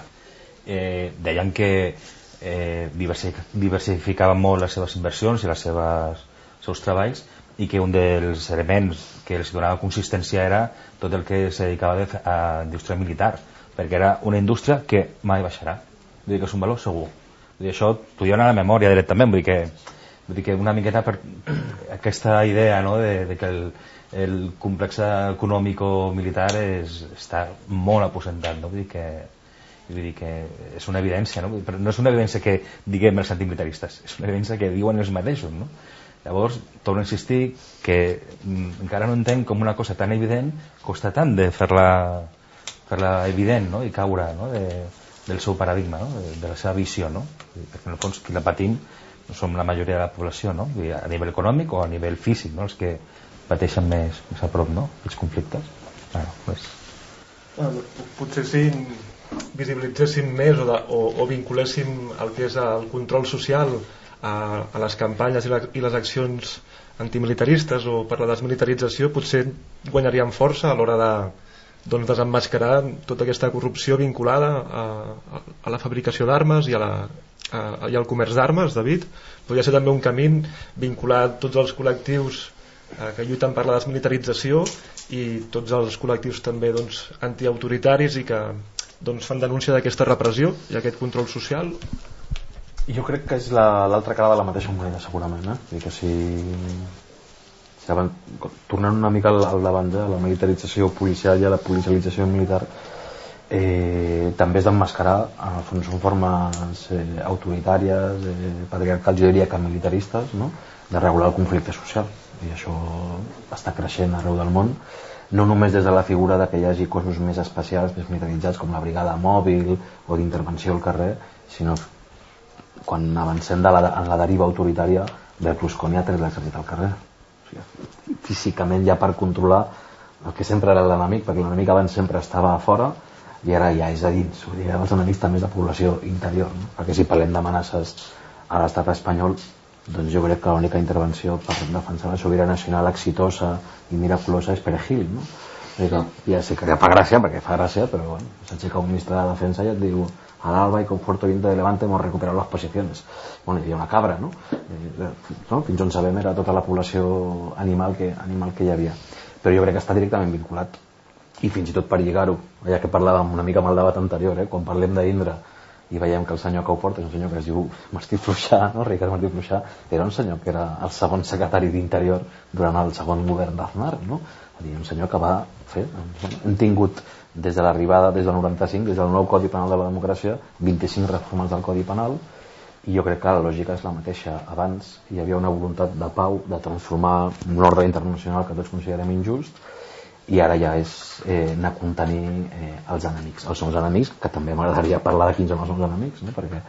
eh, deien que eh, diversificaven molt les seves inversions i les seves, els seus treballs i que un dels elements que els donava consistència era tot el que se dedicava a indústria militar perquè era una indústria que mai baixarà vull dir que és un valor segur vull dir, això t'ho diuen a la memòria directament vull dir que Vull dir que una miqueta per aquesta idea no, de, de que el, el complex econòmico-militar és, està molt aposentat, no? vull dir que vull dir que és una evidència, no? però no és una evidència que diguem els antimilitaristes, és una evidència que diuen els mateixos. No? Llavors, torno a insistir que mm, encara no entenc com una cosa tan evident costa tant de fer-la fer-la evident no? i caure no? de, del seu paradigma, no? de, de la seva visió. No? Perquè en el fons qui la patim som la majoria de la població, no? Dir, a nivell econòmic o a nivell físic, no? els que pateixen més, més a prop no? els conflictes. Bueno, pues...
Bueno, potser si visibilitzéssim més o, de, o, o vinculéssim el que és el control social a, a les campanyes i, la, i les accions antimilitaristes o per la desmilitarització potser guanyaríem força a l'hora de doncs, desemmascarar tota aquesta corrupció vinculada a, a la fabricació d'armes i, a la, a, i al comerç d'armes, David. Podria ser també un camí vincular tots els col·lectius eh, que lluiten per la desmilitarització i tots els col·lectius també doncs, antiautoritaris i que doncs, fan denúncia d'aquesta repressió i aquest control social
jo crec que és l'altra la, cara de la mateixa moneda segurament eh? Vull que si, si avant, tornant una mica al, al davant de la militarització policial i a la policialització militar eh, també és d'emmascarar en el fons són formes eh, autoritàries eh, patriarcals, jo diria que militaristes no? de regular el conflicte social i això està creixent arreu del món no només des de la figura de que hi hagi cossos més especials, més militaritzats com la brigada mòbil o d'intervenció al carrer, sinó quan avancem de la, en la deriva autoritària Berlusconi ha tret l'exèrcit al carrer. O sigui, físicament ja per controlar el que sempre era l'enemic, perquè l'enemic abans sempre estava a fora i ara ja és a dins. O sigui, els enemics també és la població interior. No? Perquè si parlem d'amenaces a l'estat espanyol, doncs jo crec que l'única intervenció per defensar la sobirania nacional exitosa i miraculosa és Perejil, no? que ja sé que fa gràcia, perquè fa gràcia, però bueno, s'aixeca un ministre de defensa i et diu al alba i con fuerte viento de levante hemos recuperado las posiciones. Bueno, hi havia una cabra, no? Eh, no? Fins on sabem era tota la població animal que, animal que hi havia. Però jo crec que està directament vinculat. I fins i tot per lligar-ho, ja que parlàvem una mica amb el debat anterior, eh? quan parlem d'Indra, i veiem que el senyor que ho porta és un senyor que es diu Martí Fluixà, no? Ricard Martí Fluixà, era un senyor que era el segon secretari d'Interior durant el segon govern d'Aznar, no? dir, un senyor que va fer, hem tingut des de l'arribada, des del 95, des del nou Codi Penal de la Democràcia, 25 reformes del Codi Penal, i jo crec que la lògica és la mateixa. Abans hi havia una voluntat de pau, de transformar un ordre internacional que tots considerem injust, i ara ja és eh, anar contenir eh, els enemics, els nous enemics, que també m'agradaria parlar de quins són els nous enemics, no? perquè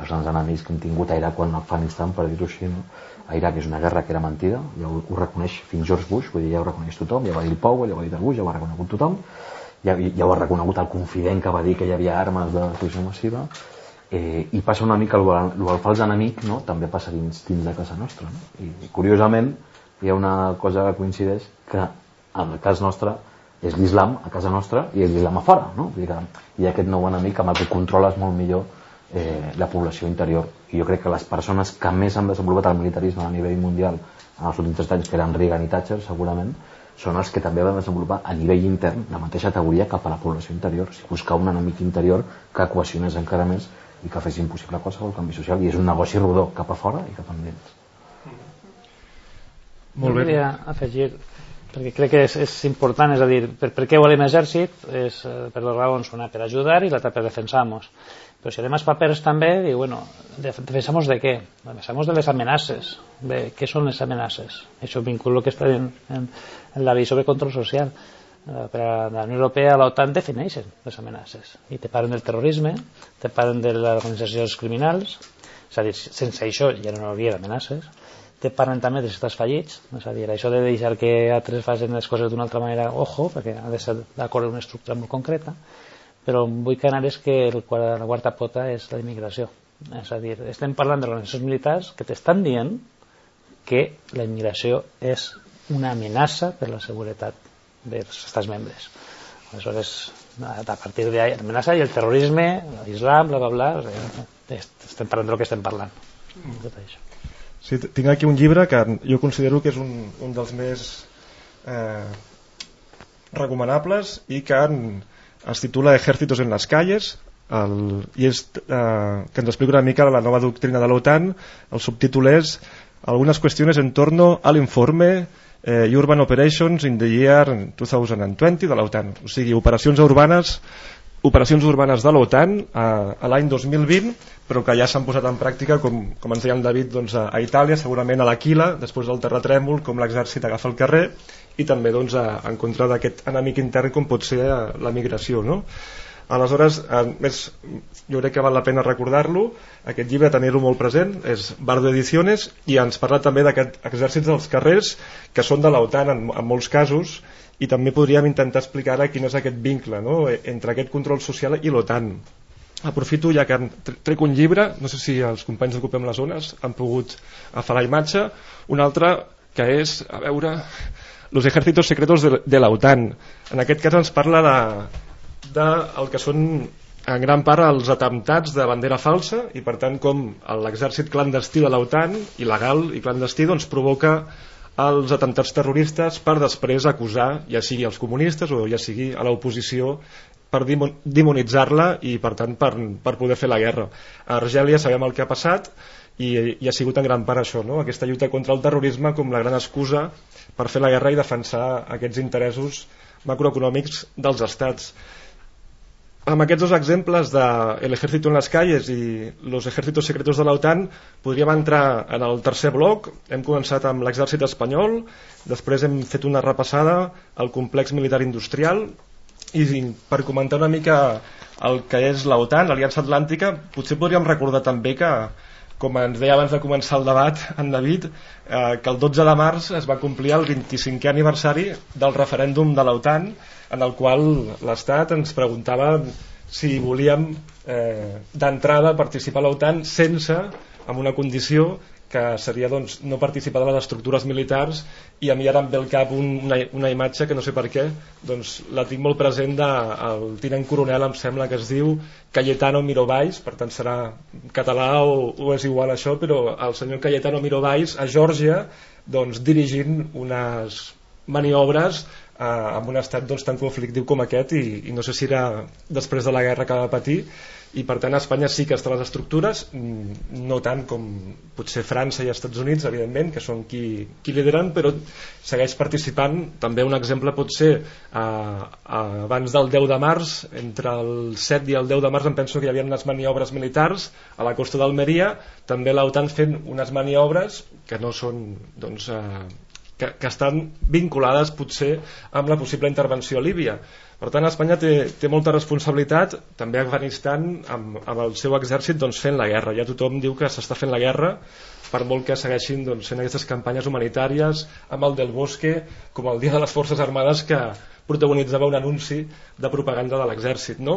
els nous enemics que hem tingut a quan Afganistan, per dir-ho així, no? a Iraq és una guerra que era mentida, ja ho, ho reconeix fins George Bush, vull dir, ja ho reconeix tothom, ja va dir el Powell, ja ho va dir el Bush, ja ho ha reconegut tothom, ja, ja ho ha reconegut el confident que va dir que hi havia armes de destrucció massiva, eh, i passa una mica el, el fals enemic no? també passa dins, dins de casa nostra no? I, curiosament hi ha una cosa que coincideix que en el cas nostre és l'islam a casa nostra i és l'islam a fora no? Vull dir que hi ha aquest nou enemic amb el que controles molt millor eh, la població interior i jo crec que les persones que més han desenvolupat el militarisme a nivell mundial en els últims 30 anys que eren Reagan i Thatcher segurament són els que també van desenvolupar a nivell intern la mateixa teoria cap a la població interior si buscar un enemic interior que cohesionés encara més i que fes impossible qualsevol canvi social i és un negoci rodó cap a fora i cap endins
Molt bé. Jo afegir perquè crec que és, és important, és a dir, per, per què volem exèrcit? És eh, per dues raons, una per ajudar i l'altra per defensar-nos. Però si anem als papers també, diu, bueno, defensamos de què? Defensamos de les amenaces. De què són les amenaces? Això vinculo que està en, en, en la sobre control social. Eh, per a la Unió Europea, l'OTAN defineixen les amenaces. I te parlen del terrorisme, te parlen de les organitzacions criminals, és a dir, sense això ja no hi hauria amenaces te parlen també dels estats fallits, és a dir, això de deixar que altres facin les coses d'una altra manera, ojo, perquè ha de ser d'acord amb una estructura molt concreta, però vull que anar és que el, la quarta pota és la immigració. És a dir, estem parlant d'organitzacions militars que t'estan dient que la immigració és una amenaça per la seguretat dels estats membres. Aleshores, a partir d'ahí, l'amenaça i el terrorisme, l'islam, bla, bla, bla, estem parlant del que estem parlant. Tot això.
Sí, tinc aquí un llibre que jo considero que és un, un dels més eh, recomanables i que en, es titula Ejércitos en las calles el, i és, eh, que ens explica una mica la nova doctrina de l'OTAN. El subtítol és algunas cuestiones en torno al informe eh, Urban Operations in the Year 2020 de l'OTAN, o sigui, operacions urbanes operacions urbanes de l'OTAN a, a l'any 2020 però que ja s'han posat en pràctica com, com ens deia en David doncs, a, a Itàlia, segurament a l'Aquila després del terratrèmol, com l'exèrcit agafa el carrer i també doncs, a, en contra d'aquest enemic intern com pot ser a, la migració no? aleshores, a més, jo crec que val la pena recordar-lo aquest llibre tenir-lo molt present és Bardo Ediciones i ens parla també d'aquest exèrcits dels carrers que són de l'OTAN en, en molts casos i també podríem intentar explicar quin és aquest vincle no? entre aquest control social i l'OTAN aprofito ja que trec un llibre no sé si els companys d'Ocupem les Zones han pogut agafar la imatge un altre que és, a veure Los ejércitos secretos de, de la OTAN en aquest cas ens parla de, de el que són en gran part els atemptats de bandera falsa i per tant com l'exèrcit clandestí de l'OTAN, il·legal i clandestí, doncs provoca els atemptats terroristes per després acusar ja sigui els comunistes o ja sigui a l'oposició per demonitzar-la i per tant per, per poder fer la guerra. A Argèlia sabem el que ha passat i, i ha sigut en gran part això, no? aquesta lluita contra el terrorisme com la gran excusa per fer la guerra i defensar aquests interessos macroeconòmics dels estats amb aquests dos exemples de El ejército en las calles i Los ejércitos secretos de l'OTAN podríem entrar en el tercer bloc. Hem començat amb l'exèrcit espanyol després hem fet una repassada al complex militar industrial i per comentar una mica el que és l'OTAN, l'Aliança Atlàntica potser podríem recordar també que com ens deia abans de començar el debat en David, eh, que el 12 de març es va complir el 25è aniversari del referèndum de l'OTAN en el qual l'Estat ens preguntava si volíem eh, d'entrada participar a l'OTAN sense, amb una condició que seria doncs, no participar de les estructures militars i a mi ara em ve al cap un, una, una imatge que no sé per què doncs la tinc molt present del de, tinent coronel em sembla que es diu Cayetano Mirovalls per tant serà català o, o és igual això però el senyor Cayetano Mirovalls a Geòrgia doncs, dirigint unes maniobres eh, amb un estat doncs, tan conflictiu com aquest i, i no sé si era després de la guerra que va patir i per tant a Espanya sí que està les estructures mm, no tant com potser França i Estats Units evidentment que són qui, qui lideren però segueix participant. També un exemple pot ser eh, abans del 10 de març entre el 7 i el 10 de març em penso que hi havia unes maniobres militars a la costa d'Almeria. També l'OTAN fent unes maniobres que no són doncs, eh, que, que estan vinculades potser amb la possible intervenció a Líbia per tant, Espanya té, té molta responsabilitat, també Afganistan, amb, amb el seu exèrcit doncs, fent la guerra. Ja tothom diu que s'està fent la guerra, per molt que segueixin doncs, fent aquestes campanyes humanitàries, amb el del Bosque, com el Dia de les Forces Armades, que protagonitzava un anunci de propaganda de l'exèrcit. No?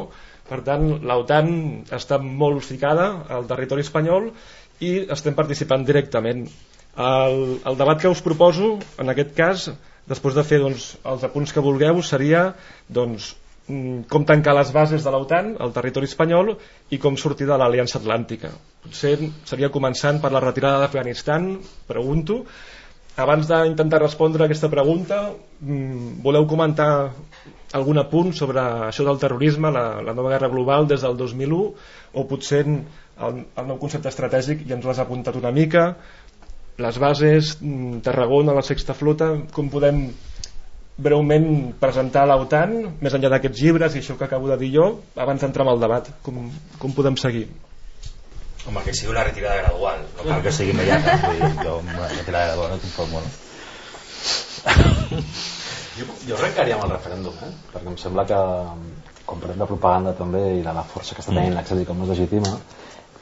Per tant, l'OTAN està molt ficada al territori espanyol i estem participant directament. El, el debat que us proposo, en aquest cas, després de fer doncs, els apunts que vulgueu seria doncs, mm, com tancar les bases de l'OTAN al territori espanyol i com sortir de l'Aliança Atlàntica. Potser seria començant per la retirada d'Afganistan pregunto. Abans d'intentar respondre a aquesta pregunta mm, voleu comentar algun apunt sobre això del terrorisme la, la nova guerra global des del 2001 o potser el, el nou concepte estratègic ja ens ho has apuntat una mica les bases, mm, Tarragona, la sexta flota, com podem breument presentar l'OTAN, més enllà d'aquests llibres i això que acabo de dir jo, abans d'entrar en el debat, com, com podem seguir?
Home, que sigui una retirada gradual, no cal que sigui immediata, vull dir, jo una retirada gradual no conformo, no?
jo, jo arrencaria amb el referèndum, eh? perquè em sembla que com parlem de propaganda també i de la força que està tenint mm. l'exèrcit com no és legitima,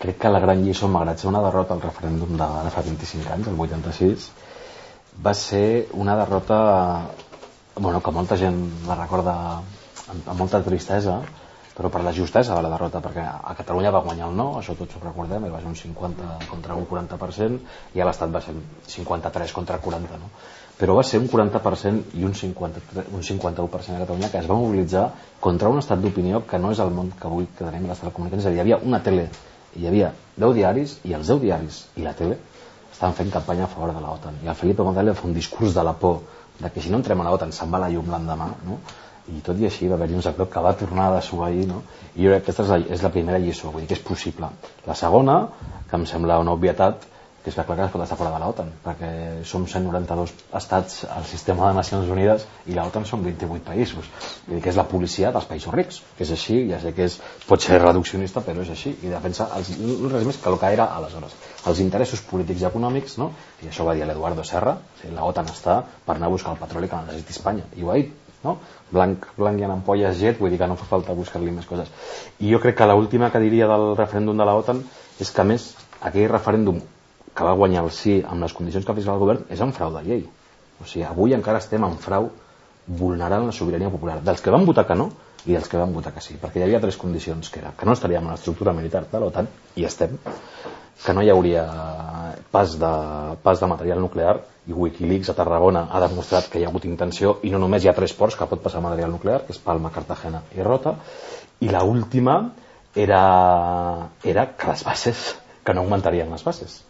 crec que la gran lliçó, malgrat ser una derrota al referèndum de, de fa 25 anys, el 86, va ser una derrota bueno, que molta gent la recorda amb, amb molta tristesa, però per la justesa de la derrota, perquè a Catalunya va guanyar el no, això tots ho recordem, va ser un 50 contra un 40%, i a l'Estat va ser 53 contra 40, no? però va ser un 40% i un, 50, un 51% a Catalunya que es va mobilitzar contra un estat d'opinió que no és el món que avui que tenim l'estat comunicat, és a dir, hi havia una tele hi havia 10 diaris i els 10 diaris i la tele estaven fent campanya a favor de l'OTAN i el Felipe González fer un discurs de la por de que si no entrem a l'OTAN se'n va la llum l'endemà no? i tot i així va haver-hi un sector que va tornar a desobeir no? i jo crec que aquesta és la, és la primera lliçó vull dir que és possible la segona, que em sembla una obvietat que que clar que es pot estar fora de l'OTAN perquè som 192 estats al sistema de Nacions Unides i l'OTAN són 28 països. Vull dir que és la policia dels països rics. Que és així, ja sé que és, pot ser reduccionista però és així. I defensa els, res més que el que era aleshores. Els interessos polítics i econòmics no? i això va dir l'Eduardo Serra o l'OTAN està per anar a buscar el petroli que necessiti Espanya. I ho ha dit no? blanc, blanc i en ampolles jet vull dir que no fa falta buscar-li més coses. I jo crec que l'última que diria del referèndum de la OTAN és que a més aquell referèndum que va guanyar el sí amb les condicions que ha el govern és en frau de llei. O sigui, avui encara estem en frau vulnerant la sobirania popular dels que van votar que no i dels que van votar que sí, perquè hi havia tres condicions, que era que no estaríem en l'estructura militar de l'OTAN, i estem, que no hi hauria pas de, pas de material nuclear, i Wikileaks a Tarragona ha demostrat que hi ha hagut intenció, i no només hi ha tres ports que pot passar material nuclear, que és Palma, Cartagena i Rota, i la última era, era que les bases, que no augmentarien les bases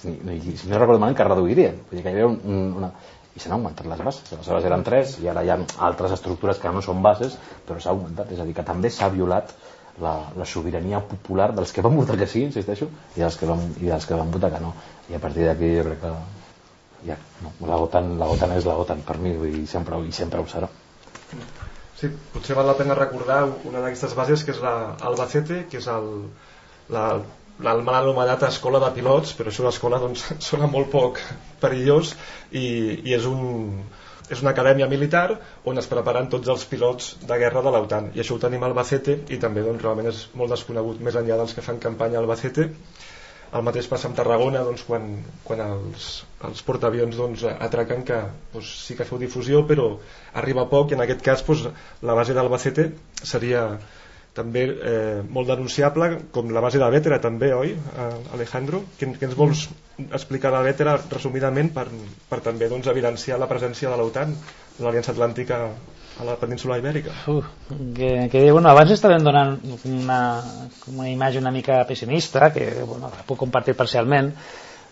si, si no recordo malament que reduirien vull dir que hi havia un, una i s'han augmentat les bases, aleshores eren tres i ara hi ha altres estructures que no són bases però s'ha augmentat, és a dir que també s'ha violat la, la sobirania popular dels que van votar que sí, insisteixo i dels que van, i dels que van votar que no. I a partir d'aquí jo crec que ja, no, la, OTAN, la OTAN és la OTAN per mi i sempre, i sempre ho serà.
Sí, potser val la pena recordar una d'aquestes bases que és l'Albacete, que és el, la, el mal anomenat escola de pilots però això l'escola doncs, *laughs* sona molt poc perillós i, i és, un, és una acadèmia militar on es preparen tots els pilots de guerra de l'OTAN. I això ho tenim al Albacete i també doncs, realment és molt desconegut més enllà dels que fan campanya al Albacete. El mateix passa amb Tarragona doncs, quan, quan els, els portaavions doncs, atraquen que doncs, sí que feu difusió però arriba poc i en aquest cas doncs, la base d'Albacete seria també eh, molt denunciable, com la base de Vétera també, oi, eh, Alejandro? Què, què ens vols explicar de Vétera resumidament per, per també doncs, evidenciar la presència de l'OTAN, l'Aliança Atlàntica a la península Ibèrica?
Uh, que, que bueno, abans estaven donant una, una imatge una mica pessimista, que bueno, la puc compartir parcialment,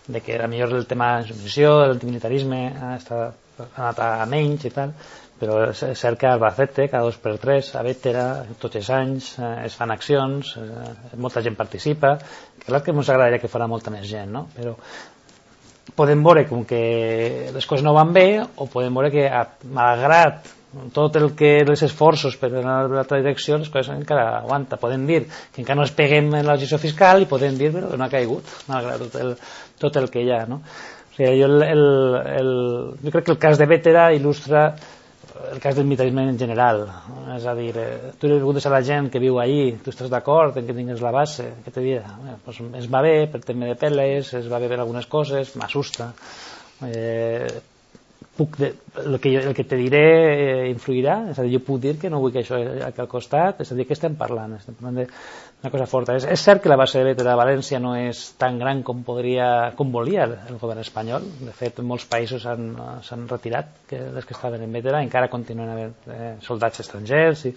de que era millor el tema de submissió, l'antimilitarisme, ha, ha anat a menys i tal, però és cert que Albacete, cada dos per tres, a Vétera, tots els anys, eh, es fan accions, eh, molta gent participa, clar que ens agradaria que fora molta més gent, no? però podem veure com que les coses no van bé o podem veure que malgrat tot el que els esforços per anar a l'altra direcció les coses encara aguanta podem dir que encara no es peguem en la gestió fiscal i podem dir que no ha caigut malgrat tot el, tot el que hi ha no? o sigui, jo, el, el, el, jo crec que el cas de Vétera il·lustra el cas del militarisme en general és a dir, eh, tu li preguntes a la gent que viu ahí, tu estàs d'acord en que tingues la base, què te dirà? Eh, pues es va bé per tema de peles, es va bé per algunes coses, m'assusta eh, puc de, el, que jo, el que te diré eh, influirà, és a dir, jo puc dir que no vull que això aquí al costat, és a dir, que estem parlant, estem parlant de, una cosa forta. És, és cert que la base de Beta de València no és tan gran com podria com volia el govern espanyol. De fet, molts països s'han retirat que les que estaven en Beta, encara continuen havent eh, soldats estrangers i,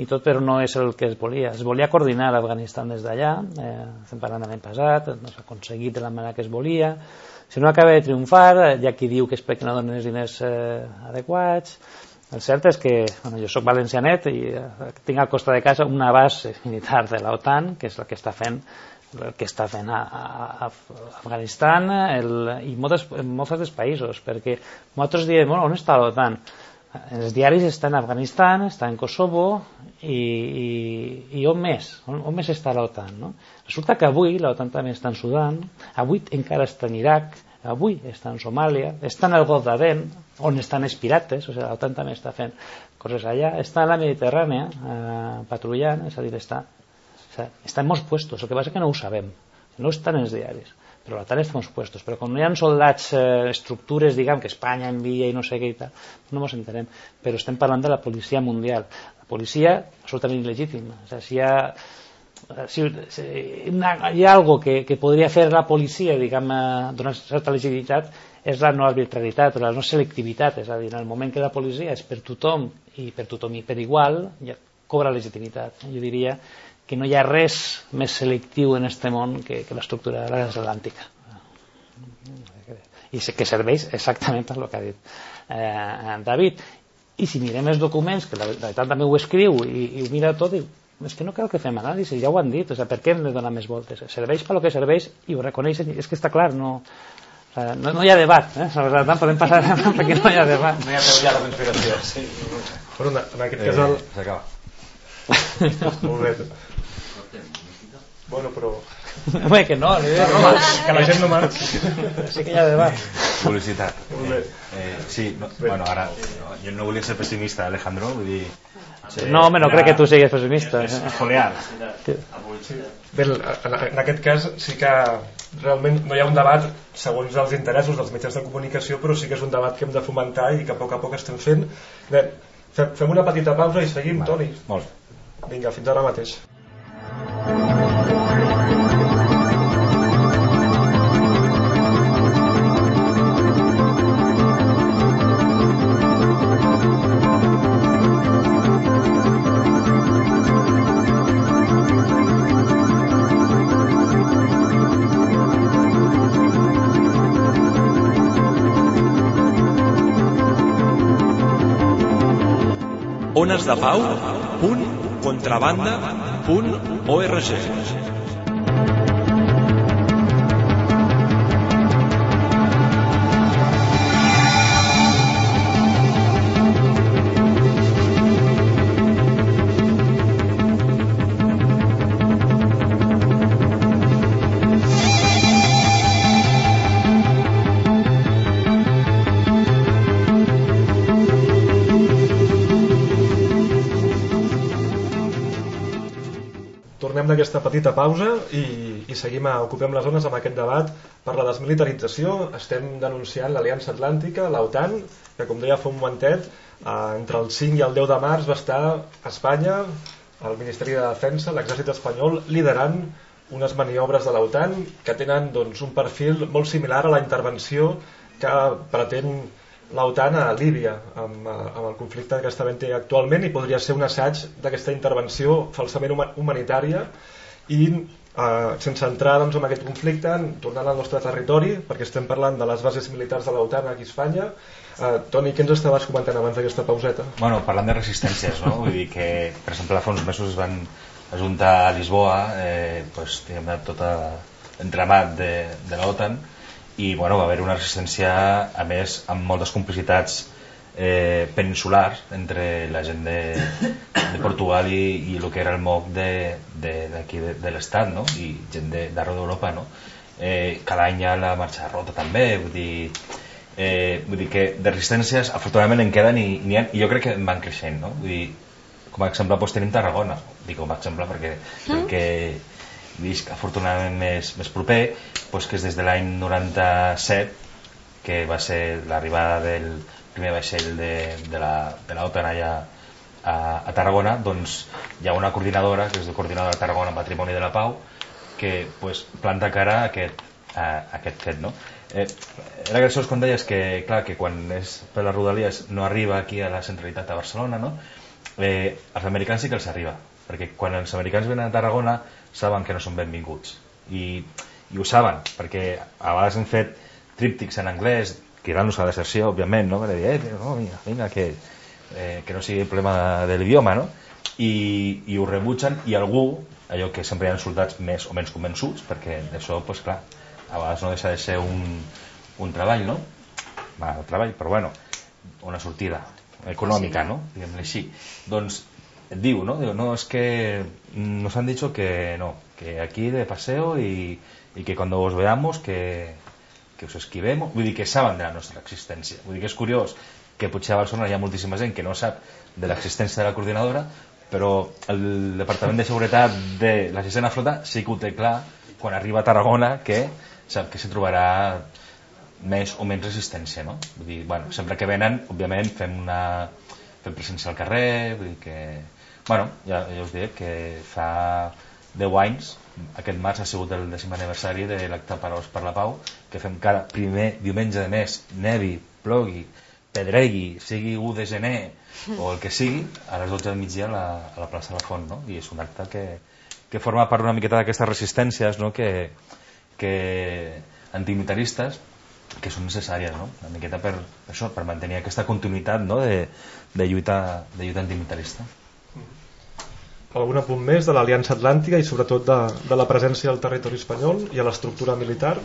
i tot, però no és el que es volia. Es volia coordinar l'Afganistan des d'allà, eh, estem parlant de l'any passat, no s'ha aconseguit de la manera que es volia. Si no acaba de triomfar, hi ha qui diu que és perquè no donen els diners eh, adequats, el cert és que bueno, jo sóc valencianet i eh, tinc al costat de casa una base militar de l'OTAN, que és el que està fent el que està fent a, a, a Afganistan el, i moltes, en molts altres països, perquè nosaltres diem, bueno, on està l'OTAN? Els diaris estan en Afganistan, està en Kosovo i, i, i on més? On, on més està l'OTAN? No? Resulta que avui l'OTAN també està en Sudan, avui encara està en Iraq, avui està en Somàlia, està en el Golf d'Aden, on estan els pirates, o sigui, l'OTAN també està fent coses allà, està a la Mediterrània eh, patrullant, és a dir, està, està en molts puestos, el que passa que no ho sabem, no estan en els diaris, però l'OTAN està en molts puestos, però quan no hi ha soldats, eh, estructures, diguem, que Espanya envia i no sé què i tal, no ens entenem, però estem parlant de la policia mundial, la policia absolutament il·legítima, o sigui, si hi ha si, si hi ha algo que, que podria fer la policia, diguem, donar certa legitimitat, és la no arbitrarietat, la no selectivitat, és a dir, en el moment que la policia és per tothom i per tothom i per igual, ja cobra legitimitat. Jo diria que no hi ha res més selectiu en este món que, que l'estructura de l'atlàntica. I que serveix exactament per el que ha dit eh, David. I si mirem els documents, que la, la veritat també ho escriu i, i ho mira tot, i és que no cal que fem anàlisi, ja ho han dit, o sigui, per què hem de donar més voltes? Serveix pel que serveix i ho reconeixen, és que està clar, no, eh, no, no hi ha debat, eh? per tant podem passar perquè no hi ha debat.
No hi ha teoria de conspiració. Sí.
Però en, en aquest cas el...
S'acaba.
Molt bé. Bueno, però
Home, que no, li dic, no,
que la gent no marxi.
sí que hi ha debat.
Publicitat.
Bé.
Eh, sí, no, bueno, ara no, jo no volia ser pessimista, Alejandro, vull dir... Eh,
No, home, no crec que tu siguis pessimista.
És
eh?
esfoliar.
Bé, en, aquest cas sí que realment no hi ha un debat segons els interessos dels mitjans de comunicació, però sí que és un debat que hem de fomentar i que a poc a poc estem fent. Bé, fem, una petita pausa i seguim, Toni.
Molt.
Vinga, fins ara mateix.
Ones de Pau,
d'aquesta petita pausa i, i seguim a Ocupem les Zones amb aquest debat per la desmilitarització. Estem denunciant l'Aliança Atlàntica, l'OTAN, que com deia fa un momentet, eh, entre el 5 i el 10 de març va estar a Espanya, el Ministeri de Defensa, l'exèrcit espanyol, liderant unes maniobres de l'OTAN que tenen doncs, un perfil molt similar a la intervenció que pretén l'OTAN a Líbia amb, eh, amb el conflicte que està havent actualment i podria ser un assaig d'aquesta intervenció falsament huma- humanitària i eh, sense entrar doncs, en aquest conflicte tornant al nostre territori perquè estem parlant de les bases militars de l'OTAN aquí a Espanya eh, Toni, què ens estaves comentant abans d'aquesta pauseta?
Bueno, parlant de resistències, no? Vull dir que, per exemple, fa uns mesos es van ajuntar a Lisboa eh, pues, diguem tot l'entramat de, de l'OTAN i bueno, va haver una resistència a més amb moltes complicitats eh, peninsulars entre la gent de, de Portugal i, i el que era el MOC d'aquí de, d'aquí de, de l'estat no? i gent de- d'arreu d'Europa no? eh, cada any hi ha la marxa rota també vull dir, eh, vull dir que de resistències afortunadament en queden i, i, ha, i jo crec que van creixent no? vull dir, com a exemple doncs, tenim Tarragona dic com a exemple perquè, perquè visc afortunadament més, més proper doncs que és des de l'any 97 que va ser l'arribada del primer vaixell de, de de l'OTAN allà a, a Tarragona doncs hi ha una coordinadora que és la coordinadora de Tarragona Patrimoni de la Pau que pues, planta cara a aquest, a, a aquest fet no? eh, era graciós quan deies que, clar, que quan és per les rodalies no arriba aquí a la centralitat a Barcelona no? eh, als americans sí que els arriba perquè quan els americans venen a Tarragona saben que no són benvinguts i, i ho saben perquè a vegades han fet tríptics en anglès cridant-los a la deserció, òbviament no? per dir, eh, no, vinga, vinga que, eh, que no sigui problema de l'idioma no? I, i ho rebutgen i algú, allò que sempre hi ha soldats més o menys convençuts perquè això, pues, clar, a vegades no deixa de ser un, un treball no? mal treball, però bueno una sortida econòmica, no? Diguem-ne així. Doncs diu, no? Diu, no, es que nos han dicho que no, que aquí de paseo y, y que cuando os veamos que, que us esquivemos, vull dir que saben de la nostra existència. Vull dir que és curiós que potser a Barcelona hi ha moltíssima gent que no sap de l'existència de la coordinadora, però el Departament de Seguretat de la sisena flota sí que ho té clar quan arriba a Tarragona que sap que s'hi trobarà més o menys resistència, no? Vull dir, bueno, sempre que venen, òbviament, fem una fem presència al carrer, vull dir que... Bueno, ja, ja us diré que fa 10 anys, aquest març ha sigut el dècim aniversari de l'acte Paraules per la Pau, que fem cada primer diumenge de mes, nevi, plogui, pedregui, sigui 1 de gener o el que sigui, a les 12 del migdia a la, a la plaça de la Font, no? I és un acte que, que forma part una miqueta d'aquestes resistències, no?, que, que antimilitaristes que són necessàries, no? Una miqueta per això, per mantenir aquesta continuïtat no? de, de, lluita, de lluita antimilitarista.
Algun apunt més de l'Aliança Atlàntica i sobretot de, de la presència al territori espanyol i a l'estructura militar?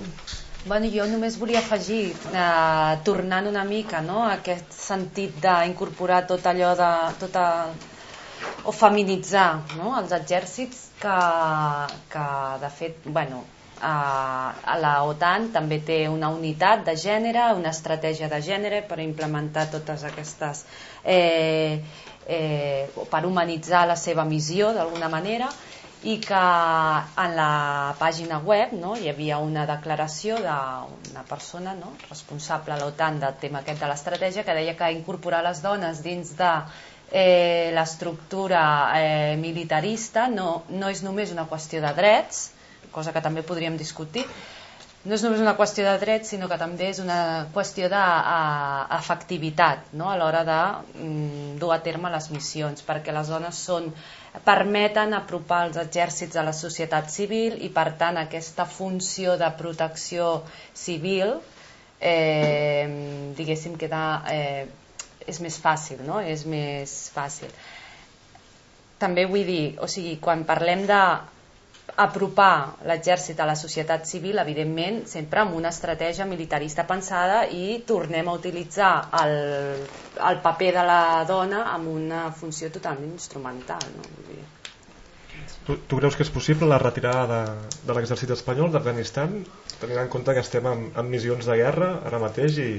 Bueno, jo només volia afegir, eh, tornant una mica no, a aquest sentit d'incorporar tot allò de... Tota, o feminitzar no, els exèrcits que, que de fet, bueno, a, a la OTAN també té una unitat de gènere, una estratègia de gènere per implementar totes aquestes eh, eh, per humanitzar la seva missió d'alguna manera i que en la pàgina web no, hi havia una declaració d'una persona no, responsable a l'OTAN del tema aquest de l'estratègia que deia que incorporar les dones dins de eh, l'estructura eh, militarista no, no és només una qüestió de drets, cosa que també podríem discutir, no és només una qüestió de drets, sinó que també és una qüestió d'efectivitat no? a l'hora de mm, dur a terme les missions, perquè les dones són, permeten apropar els exèrcits a la societat civil i per tant aquesta funció de protecció civil eh, diguéssim que eh, és més fàcil, no? és més fàcil. També vull dir, o sigui, quan parlem de apropar l'exèrcit a la societat civil, evidentment, sempre amb una estratègia militarista pensada i tornem a utilitzar el, el paper de la dona amb una funció totalment instrumental. No? Vull dir.
Tu, tu creus que és possible la retirada de, de l'exèrcit espanyol d'Afganistan, tenint en compte que estem en, en missions de guerra ara mateix i,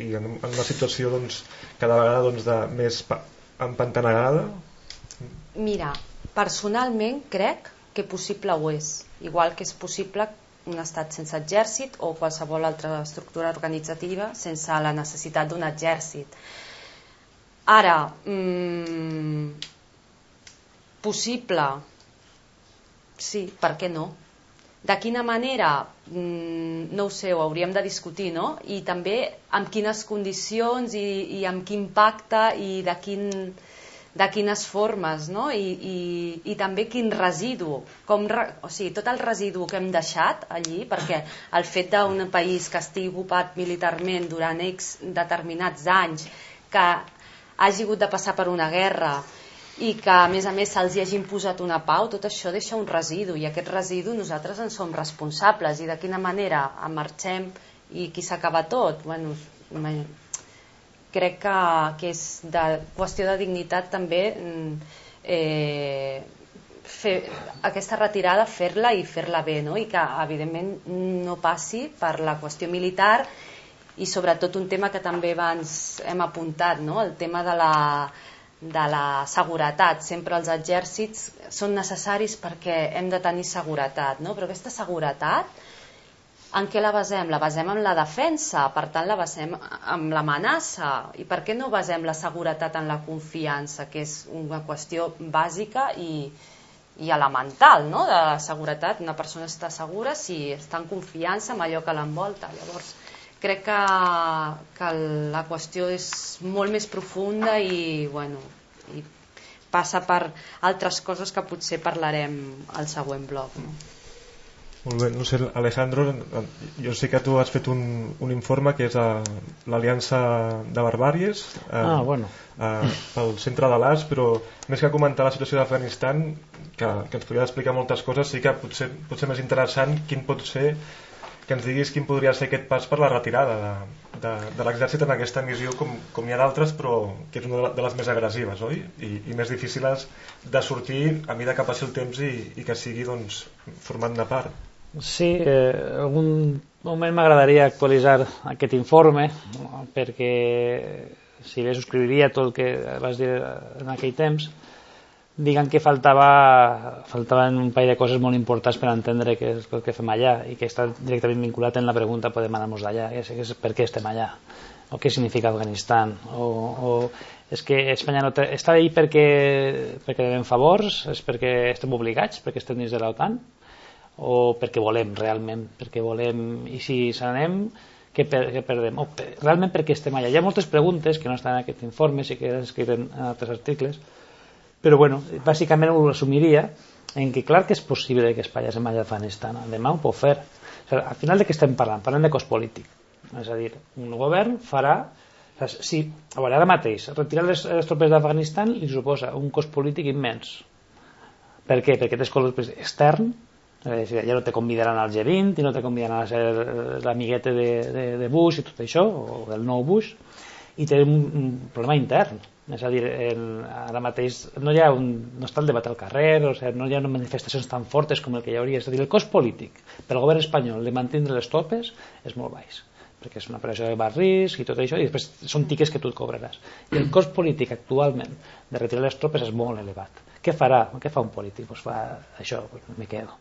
i en, en una situació doncs, cada vegada doncs, de més empantanegada?
Mira, personalment crec que possible ho és, igual que és possible un estat sense exèrcit o qualsevol altra estructura organitzativa sense la necessitat d'un exèrcit. Ara, mmm, possible, sí, per què no? De quina manera? Mm, no ho sé, ho hauríem de discutir, no? I també amb quines condicions i, i amb quin pacte i de quin de quines formes no? I, i, i també quin residu com, o sigui, tot el residu que hem deixat allí perquè el fet d'un país que estigui ocupat militarment durant X determinats anys que hagi hagut de passar per una guerra i que a més a més se'ls hagi imposat una pau, tot això deixa un residu i aquest residu nosaltres en som responsables i de quina manera marxem i qui s'acaba tot bueno, crec que, que és de qüestió de dignitat també mm, eh, fer aquesta retirada, fer-la i fer-la bé, no? i que evidentment no passi per la qüestió militar i sobretot un tema que també abans hem apuntat, no? el tema de la, de la seguretat. Sempre els exèrcits són necessaris perquè hem de tenir seguretat, no? però aquesta seguretat en què la basem? La basem en la defensa, per tant la basem en l'amenaça. I per què no basem la seguretat en la confiança, que és una qüestió bàsica i, i elemental, no? de la seguretat. Una persona està segura si està en confiança amb allò que l'envolta. Llavors, crec que, que la qüestió és molt més profunda i, bueno, i passa per altres coses que potser parlarem al següent bloc. No?
Molt bé, no sé, Alejandro, jo sé que tu has fet un, un informe que és l'Aliança de Barbàries
eh, ah, bueno.
eh, pel centre de l'AS, però més que comentar la situació d'Afganistan, que, que ens podria explicar moltes coses, sí que potser, potser més interessant quin pot ser que ens diguis quin podria ser aquest pas per la retirada de, de, de l'exèrcit en aquesta missió com, com hi ha d'altres però que és una de les més agressives oi? I, i més difícils de sortir a mesura que passi el temps i, i que sigui doncs, formant de part
Sí, eh, algun moment m'agradaria actualitzar aquest informe perquè si bé subscriviria tot el que vas dir en aquell temps diguem que faltava faltaven un parell de coses molt importants per entendre què és el que fem allà i que està directament vinculat en la pregunta podem anar-nos d'allà que és per què estem allà? O què significa Afganistan? O, o és que Espanya no està ahí perquè, perquè devem favors és perquè estem obligats perquè estem dins de l'OTAN o perquè volem realment, perquè volem i si se n'anem què, per, què perdem? O per, realment perquè estem allà. Hi ha moltes preguntes que no estan en aquest informe sí que escrit en, altres articles però bueno, bàsicament ho resumiria en que clar que és possible que Espanya se'n vagi a Afganistan. Demà ho pot fer. O sigui, al final de què estem parlant? parlem de cost polític. És a dir, un govern farà o sigui, si, a veure, ara mateix retirar les, les tropes d'Afganistan li suposa un cost polític immens. Per què? Perquè tens color extern, és dir, ja no te convidaran al G20 i no te convidaran a ser l'amiguete de, de, de Bush i tot això, o del nou Bush, i té un, un problema intern. És a dir, el, ara mateix no, hi ha un, no està el debat al carrer, o sigui, no hi ha manifestacions tan fortes com el que hi hauria. És a dir, el cost polític pel govern espanyol de mantenir les tropes és molt baix perquè és una operació de baix risc i tot això, i després són tiques que tu et cobraràs. I el cost polític actualment de retirar les tropes és molt elevat. Què farà? Què fa un polític? Pues fa això, pues me quedo.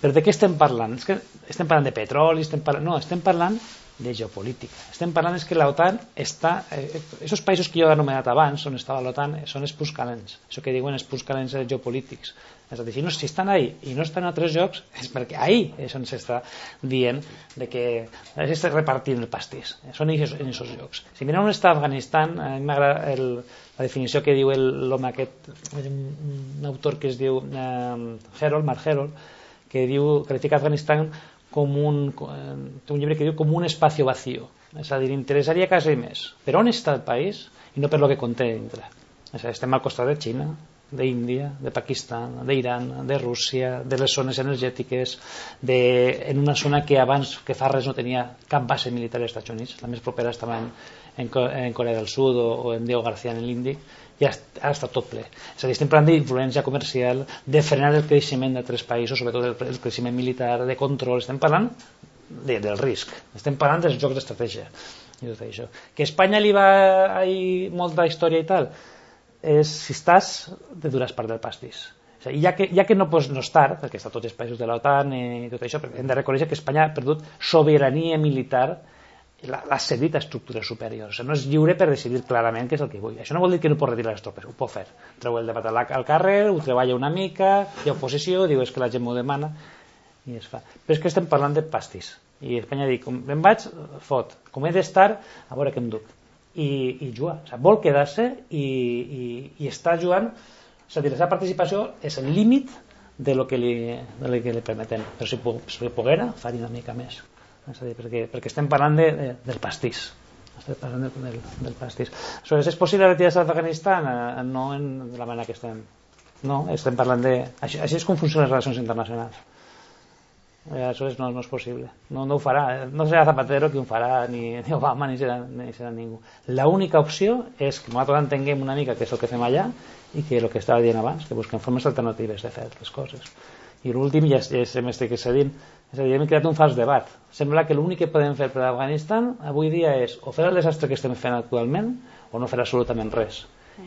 Però de què estem parlant? És que estem parlant de petroli, estem parlant... no, estem parlant de geopolítica. Estem parlant és que l'OTAN està... Eh, esos països que jo he anomenat abans, on estava l'OTAN, són els puscalents. Això que diuen els puscalents geopolítics. És a dir, no, si estan ahí i no estan a altres llocs, *laughs* és perquè ahí és on s'està dient de que s'està repartint el pastís. Són en aquests llocs. Si mirem on està Afganistan, a mi m'agrada la definició que diu l'home aquest, un autor que es diu eh, Herold, Mark Herold, que diu, critica Afganistan com un, té un llibre que diu com un espacio vacío és a dir, interessaria quasi més per on està el país i no per lo que conté dintre. És a dir, estem al costat de Xina de Pakistan, de Rússia, de les zones energètiques, de, en una zona que abans que fa no tenia cap base militar als Estats Units, la més propera estava en, en, en Corea del Sud o, en Diego García en l'Índic, i ara està tot ple. És a dir, estem parlant d'influència comercial, de frenar el creixement d'altres països, sobretot el, el creixement militar, de control, estem parlant de, del risc, estem parlant dels jocs d'estratègia això. Que Espanya li va ahir molta història i tal, és si estàs de dures part del pastís. O sigui, ja, que, ja que no pots no estar, perquè està tots els països de l'OTAN i tot això, hem de reconèixer que Espanya ha perdut sobirania militar l'ha cedit a estructures superiors. O sigui, no és lliure per decidir clarament què és el que vull. Això no vol dir que no pot retirar les tropes, ho pot fer. Treu el debat al carrer, ho treballa una mica, hi ha oposició, diu és que la gent m'ho demana, i es fa. Però és que estem parlant de pastís. I Espanya diu, com em vaig, fot. Com he d'estar, a veure què em duc. I, i juga. O sigui, vol quedar-se i, i, i està jugant, és a dir, la seva participació és el límit de lo que li, de lo que li permetem. Però si, si poguera, faria una mica més és a dir, perquè, perquè estem parlant de, de, del pastís. Estem parlant del, del, del pastís. Aleshores, és possible retirar-se d'Afganistan? Eh, no en la manera que estem. No, estem parlant de... Així, així és com funcionen les relacions internacionals. Eh, aleshores no, no és possible. No, no ho farà, no serà Zapatero qui ho farà ni, ni Obama ni serà, ni serà ningú. L'única opció és que nosaltres entenguem una mica què és el que fem allà i que el que estava dient abans, que busquem formes alternatives de fer les coses i l'últim ja, ja se m'estic excedint és a dir, hem creat un fals debat. Sembla que l'únic que podem fer per Afganistan avui dia és o fer el desastre que estem fent actualment o no fer absolutament res.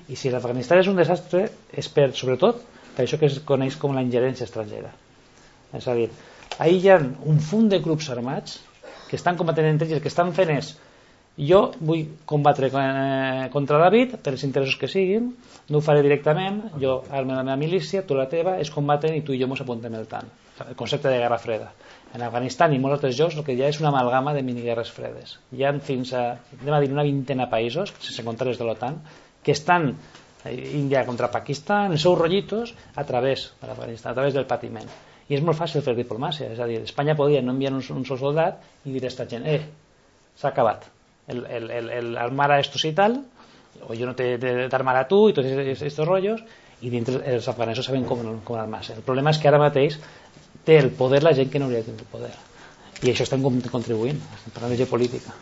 I si l'Afganistan és un desastre és per, sobretot, per això que es coneix com la ingerència estrangera. És a dir, ahir hi ha un fund de grups armats que estan combatent entre ells, el que estan fent és jo vull combatre eh, contra David per els interessos que siguin no ho faré directament, jo arme la meva milícia tu la teva, es combaten i tu i jo ens apuntem el tant. El concepte de guerra freda. En Afganistan i molts altres jocs el que ha és una amalgama de miniguerres fredes. Hi ha fins a, anem a dir, una vintena països sense comptar els de l'OTAN que estan eh, Índia contra Pakistan els seus rotllitos a través de l'Afganistan, a través del patiment. I és molt fàcil fer diplomàcia és a dir, Espanya podria no enviar un, un sol soldat i dir a aquesta gent, eh, s'ha acabat el, el, el, el armar a estos y tal, o yo no te, te, te armar a tu i tots estos rollos, i dintre els afganesos saben com, com armar-se. El problema és que ara mateix té el poder la gent que no hauria de tenir el poder. I això estem contribuint, estem parlant de geopolítica.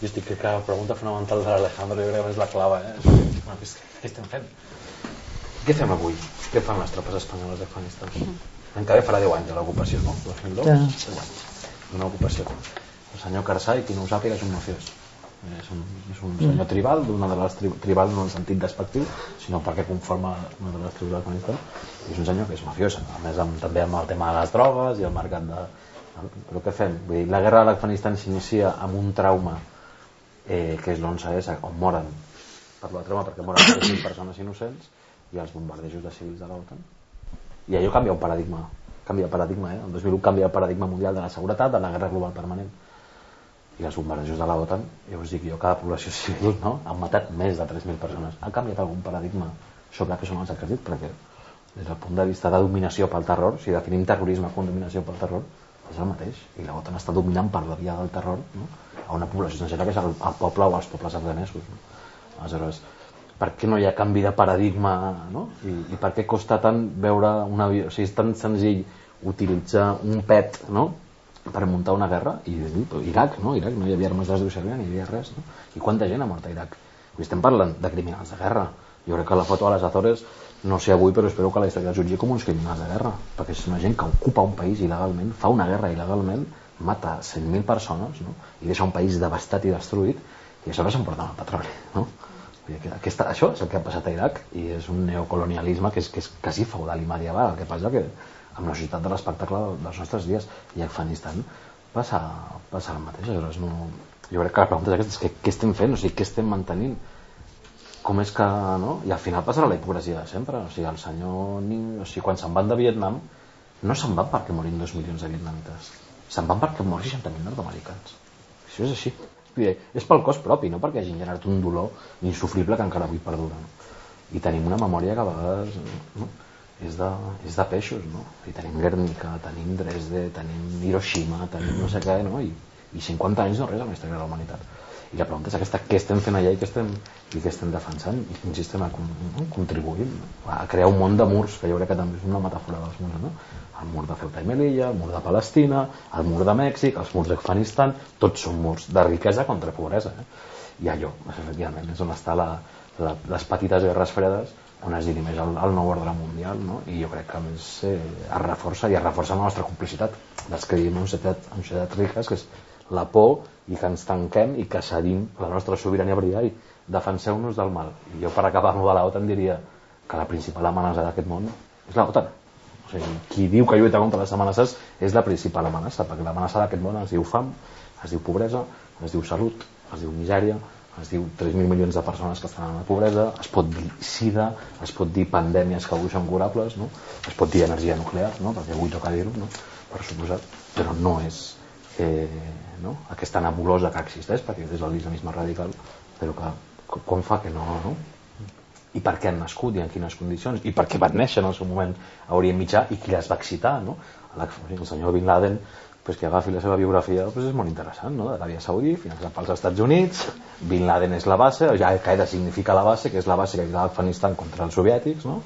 Jo estic que la pregunta fonamental de l'Alejandro jo crec que és la clava, eh? Bueno, què, què estem fent? Què fem avui? Què fan les tropes espanyoles d'Afganistan? Mm. Encara farà 10 anys de l'ocupació, no? 2002? Ja. 10 anys d'una ocupació. El senyor Karzai, qui no ho sàpiga, és un mafiós és un, és un senyor tribal d'una de les tri, tribal no en sentit despectiu sinó perquè conforma una de les tribus d'Afganistan és un senyor que és mafiós a més amb, també amb el tema de les drogues i el mercat de... però què fem? Vull dir, la guerra de l'Afganistan s'inicia amb un trauma eh, que és l'11S on moren per la trauma perquè moren 3.000 persones innocents i els bombardejos de civils de l'OTAN i allò canvia un paradigma canvia el paradigma, eh? el 2001 canvia el paradigma mundial de la seguretat, de la guerra global permanent i els bombardejos de l'OTAN, ja us dic jo, cada població civil no? han matat més de 3.000 persones. Ha canviat algun paradigma sobre què són els exèrcits? Perquè des del punt de vista de dominació pel terror, si definim terrorisme com dominació pel terror, és el mateix. I la OTAN està dominant per la via del terror no? a una població sencera que és el, el poble o els pobles afganesos. No? Aleshores, per què no hi ha canvi de paradigma no? I, i per què costa tant veure una o sigui, és tan senzill utilitzar un pet no? Per muntar una guerra i Iraq, no? Iraq no hi havia armes de destrucció ni hi havia res no? i quanta gent ha mort a Iraq Avui estem parlant de criminals de guerra jo crec que la foto a les Azores no sé avui però espero que la història jutgi com uns criminals de guerra perquè és una gent que ocupa un país il·legalment fa una guerra il·legalment mata 100.000 persones no? i deixa un país devastat i destruït i a sobre s'emporten el petroli no? Aquesta, això és el que ha passat a Iraq i és un neocolonialisme que és, que és quasi feudal i medieval el que passa que amb la societat de l'espectacle dels nostres dies i a Afganistan passa, passa el mateix aleshores no, jo crec que la pregunta és aquesta és que, què estem fent, o sigui, què estem mantenint com és que, no? I al final passarà la hipocresia de sempre. O sigui, el senyor o sigui, quan se'n van de Vietnam, no se'n van perquè morin dos milions de vietnamites. Se'n van perquè morin 60.000 nord-americans. Això és així. Dir, és pel cos propi, no perquè hagin generat un dolor insufrible que encara avui perdura. No? I tenim una memòria que a vegades no? És, de, és de peixos, no? I tenim Guernica, tenim Dresde, tenim Hiroshima, tenim no sé què, no? I, i 50 anys no res a la història de la humanitat i la pregunta és aquesta, què estem fent allà i què estem, i què estem defensant i quin sistema no? contribuïm a crear un món de murs, que jo crec que també és una metàfora dels murs, no? el mur de Ceuta i Melilla, el mur de Palestina, el mur de Mèxic, els murs d'Afganistan, tots són murs de riquesa contra pobresa. Eh? I allò, efectivament, és on està la, la, les petites guerres fredes on es dirimeix el, el nou ordre mundial no? i jo crec que a més eh, es reforça i es reforça la nostra complicitat dels que vivim en societats, en societats riques que és la por i que ens tanquem i que cedim la nostra sobirania per dir defenseu-nos del mal. I jo per acabar-lo de l'OTAN diria que la principal amenaça d'aquest món és la OTAN. O sigui, qui diu que lluita contra les amenaces és la principal amenaça, perquè l'amenaça d'aquest món es diu fam, es diu pobresa, es diu salut, es diu misèria, es diu 3.000 milions de persones que estan en la pobresa, es pot dir sida, es pot dir pandèmies que avui són curables, no? es pot dir energia nuclear, no? perquè avui toca dir-ho, no? per suposat, però no és eh, no? aquesta nebulosa que existeix perquè és l'islamisme radical però que com fa que no, no? i per què han nascut i en quines condicions i per què van néixer en el seu moment a Orient Mitjà i qui les va excitar no? el senyor Bin Laden pues que agafi la seva biografia pues és molt interessant no? de l'Aràbia Saudí fins pels Estats Units Bin Laden és la base ja Al-Qaeda significa la base que és la base que ha l'Afganistan contra els soviètics no?